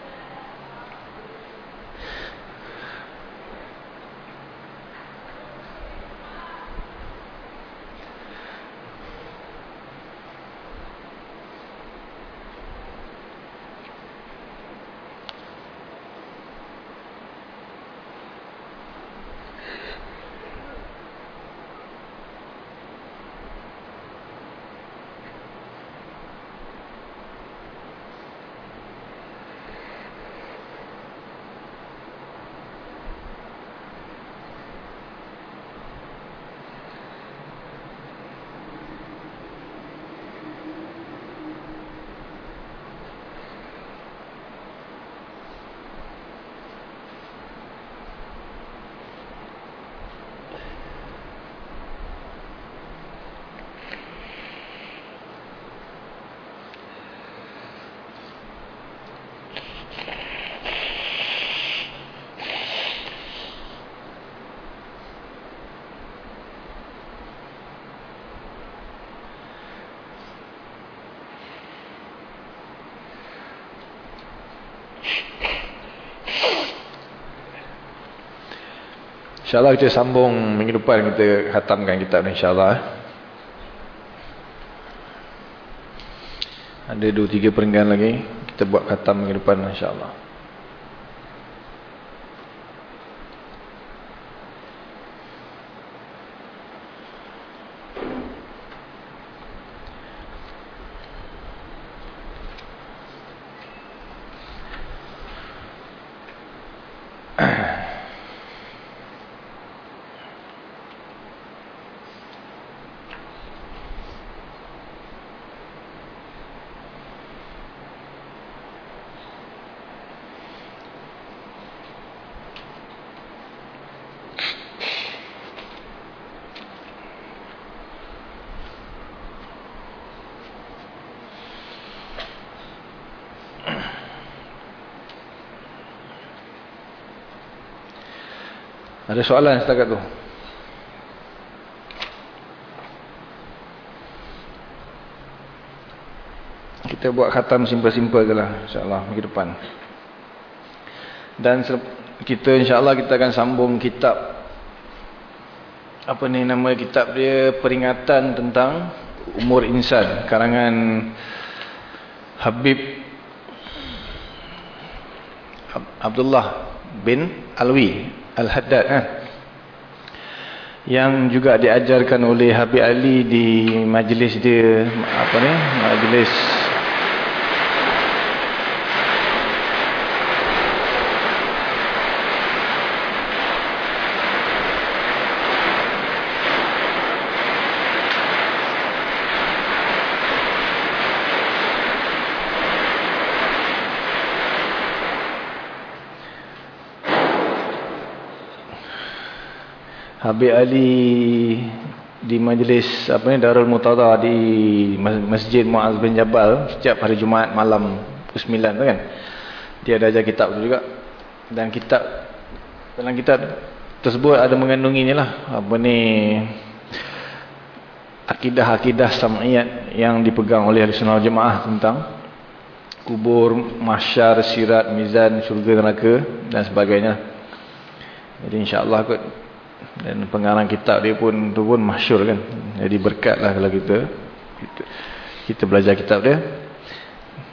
InsyaAllah kita sambung minggu depan kita khatamkan kitab ni insyaAllah. Eh. Ada dua tiga perenggan lagi. Kita buat khatam minggu depan insyaAllah. Soalan setakat tu? Kita buat khatam simple-simple je lah. InsyaAllah minggu depan. Dan kita insyaAllah kita akan sambung kitab. Apa ni nama kitab dia? Peringatan tentang umur insan. Karangan Habib Abdullah bin Alwi Al-Haddad kan? yang juga diajarkan oleh Habib Ali di majlis dia apa ni majlis Habib Ali di majlis apa ni Darul Mutada di Masjid Muaz bin Jabal setiap hari Jumaat malam pukul 9 tu kan. Dia ada ajar kitab tu juga. Dan kitab dalam kitab tersebut ada mengandungi lah apa ni akidah-akidah sam'iyat yang dipegang oleh Ahli Jemaah tentang kubur, mahsyar, sirat, mizan, syurga, neraka dan sebagainya. Jadi insya-Allah kot dan pengarang kitab dia pun tu pun masyur kan. Jadi berkatlah kalau kita, kita kita belajar kitab dia.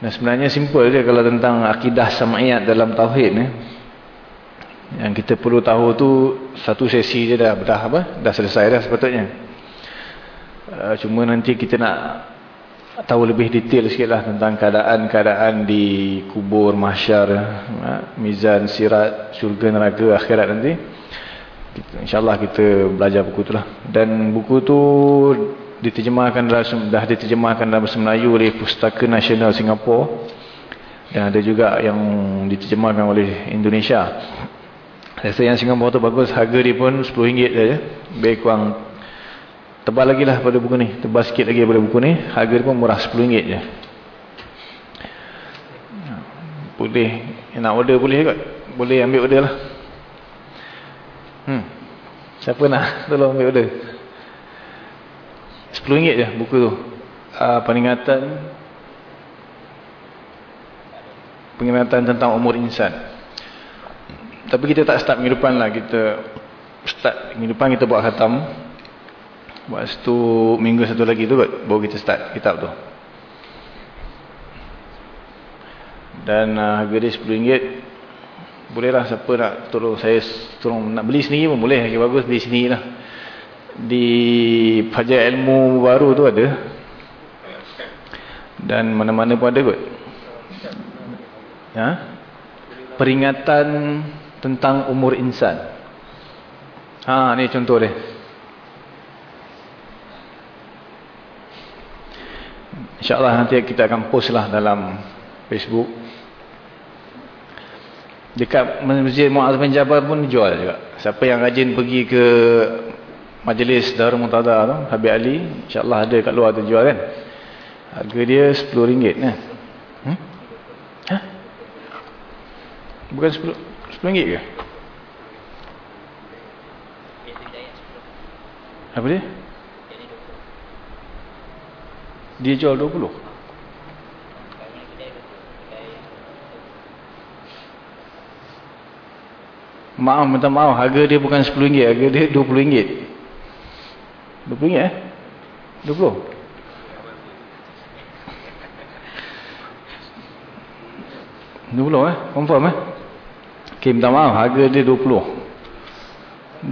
Dan sebenarnya simple je kalau tentang akidah sam'iyat dalam tauhid ni. Yang kita perlu tahu tu satu sesi je dah dah apa dah selesai dah sepatutnya. Uh, cuma nanti kita nak tahu lebih detail sikit lah tentang keadaan-keadaan di kubur, mahsyar uh, mizan, sirat, syurga, neraka, akhirat nanti InsyaAllah kita belajar buku tu lah. Dan buku tu diterjemahkan dalam, dah diterjemahkan dalam bahasa Melayu oleh Pustaka Nasional Singapura. Dan ada juga yang diterjemahkan oleh Indonesia. Rasa yang Singapura tu bagus. Harga dia pun RM10 saja. Lebih kurang tebal lagi lah pada buku ni. Tebal sikit lagi pada buku ni. Harga dia pun murah RM10 je. Boleh. Nak order boleh kot. Boleh ambil order lah. Hmm. Siapa nak tolong ambil order? RM10 je buku tu. Uh, peringatan peringatan tentang umur insan. Tapi kita tak start depan lah. Kita start depan kita buat khatam. Buat satu minggu satu lagi tu kot. Baru kita start kitab tu. Dan uh, harga dia RM10. Bolehlah siapa nak tolong saya tolong nak beli sendiri pun boleh. Lagi bagus beli sendiri lah. Di Fajar Ilmu baru tu ada. Dan mana-mana pun ada kot. Ha? Peringatan tentang umur insan. Ha, ni contoh dia. InsyaAllah nanti kita akan post lah dalam Facebook. Dekat Masjid Mu'az bin Jabal pun jual juga. Siapa yang rajin pergi ke majlis Darul Muntada tu, Habib Ali, insya-Allah ada kat luar tu jual kan. Harga dia RM10 kan. Hmm? Ha? Bukan RM10 RM10 ke? Apa dia? Dia jual 20. Maaf, minta maaf. Harga dia bukan RM10. Harga dia RM20. RM20 eh? RM20? RM20 eh? Confirm eh? Okay, minta maaf. Harga dia RM20.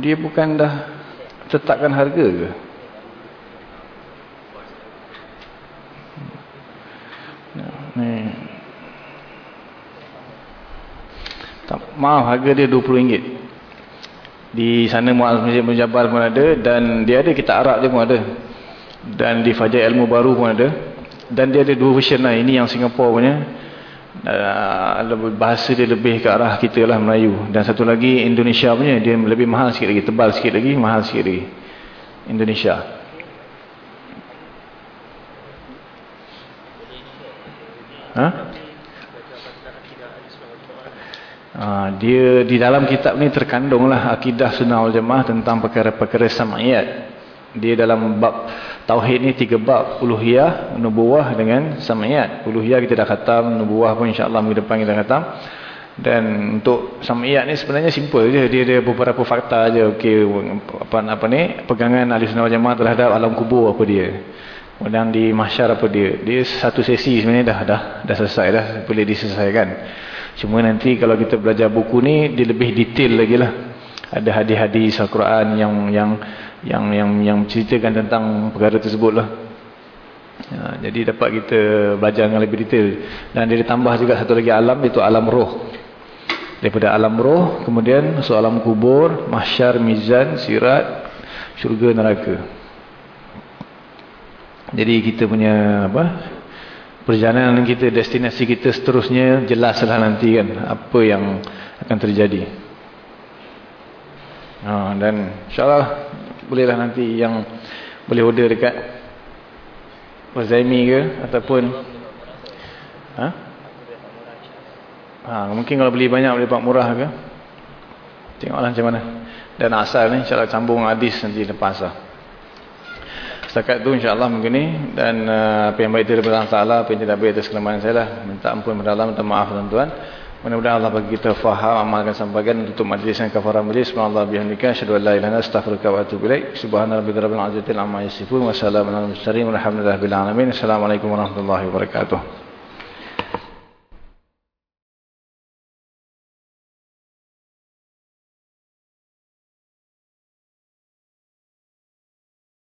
Dia bukan dah tetapkan harga ke? Ni. Tak, maaf harga dia RM20. Di sana Muaz Masjid Mujabal pun ada dan dia ada kitab Arab dia pun ada. Dan di Fajar Ilmu Baru pun ada. Dan dia ada dua version lah. Ini yang Singapura punya. Uh, bahasa dia lebih ke arah kita lah Melayu. Dan satu lagi Indonesia punya. Dia lebih mahal sikit lagi. Tebal sikit lagi mahal sikit lagi. Indonesia. Ha? Ha, dia di dalam kitab ni terkandunglah akidah sunnah wal jamaah tentang perkara-perkara sam'iyat. Dia dalam bab tauhid ni tiga bab, uluhiyah, nubuwah dengan sam'iyat. Uluhiyah kita dah khatam, nubuwah pun insya-Allah minggu depan kita khatam. Dan untuk sam'iyat ni sebenarnya simple je, dia ada beberapa fakta aja. Okey, apa apa ni? Pegangan ahli sunnah wal jamaah terhadap alam kubur apa dia. Dan di mahsyar apa dia. Dia satu sesi sebenarnya dah dah dah selesai dah, boleh diselesaikan. Cuma nanti kalau kita belajar buku ni dia lebih detail lagi lah. Ada hadis-hadis Al-Quran yang yang yang yang yang ceritakan tentang perkara tersebut lah. Ya, jadi dapat kita belajar dengan lebih detail. Dan dia ditambah juga satu lagi alam itu alam roh. Daripada alam roh kemudian masuk alam kubur, mahsyar, mizan, sirat, syurga, neraka. Jadi kita punya apa? Perjalanan kita, destinasi kita seterusnya jelaslah nanti kan apa yang akan terjadi. Ha, dan insyaAllah bolehlah nanti yang boleh order dekat Wazaimi ke ataupun ha? Ha, mungkin kalau beli banyak boleh dapat murah ke tengoklah macam mana dan asal ni insyaAllah sambung hadis nanti lepas lah Setakat itu insyaAllah mungkin ni dan uh, apa yang baik itu daripada Allah Ta'ala apa yang tidak baik atas kelemahan saya lah. Minta ampun Allah minta maaf tuan-tuan. Mudah-mudahan Allah bagi kita faham amalkan sampaikan tutup majlis yang kafarah majlis. Subhanallah bihamdika ilaha illa anta astaghfiruka wa atubu ilaik. Subhana rabbika rabbil izzati amma yasifun wa salamun alal mursalin walhamdulillahi rabbil alamin. Assalamualaikum warahmatullahi wabarakatuh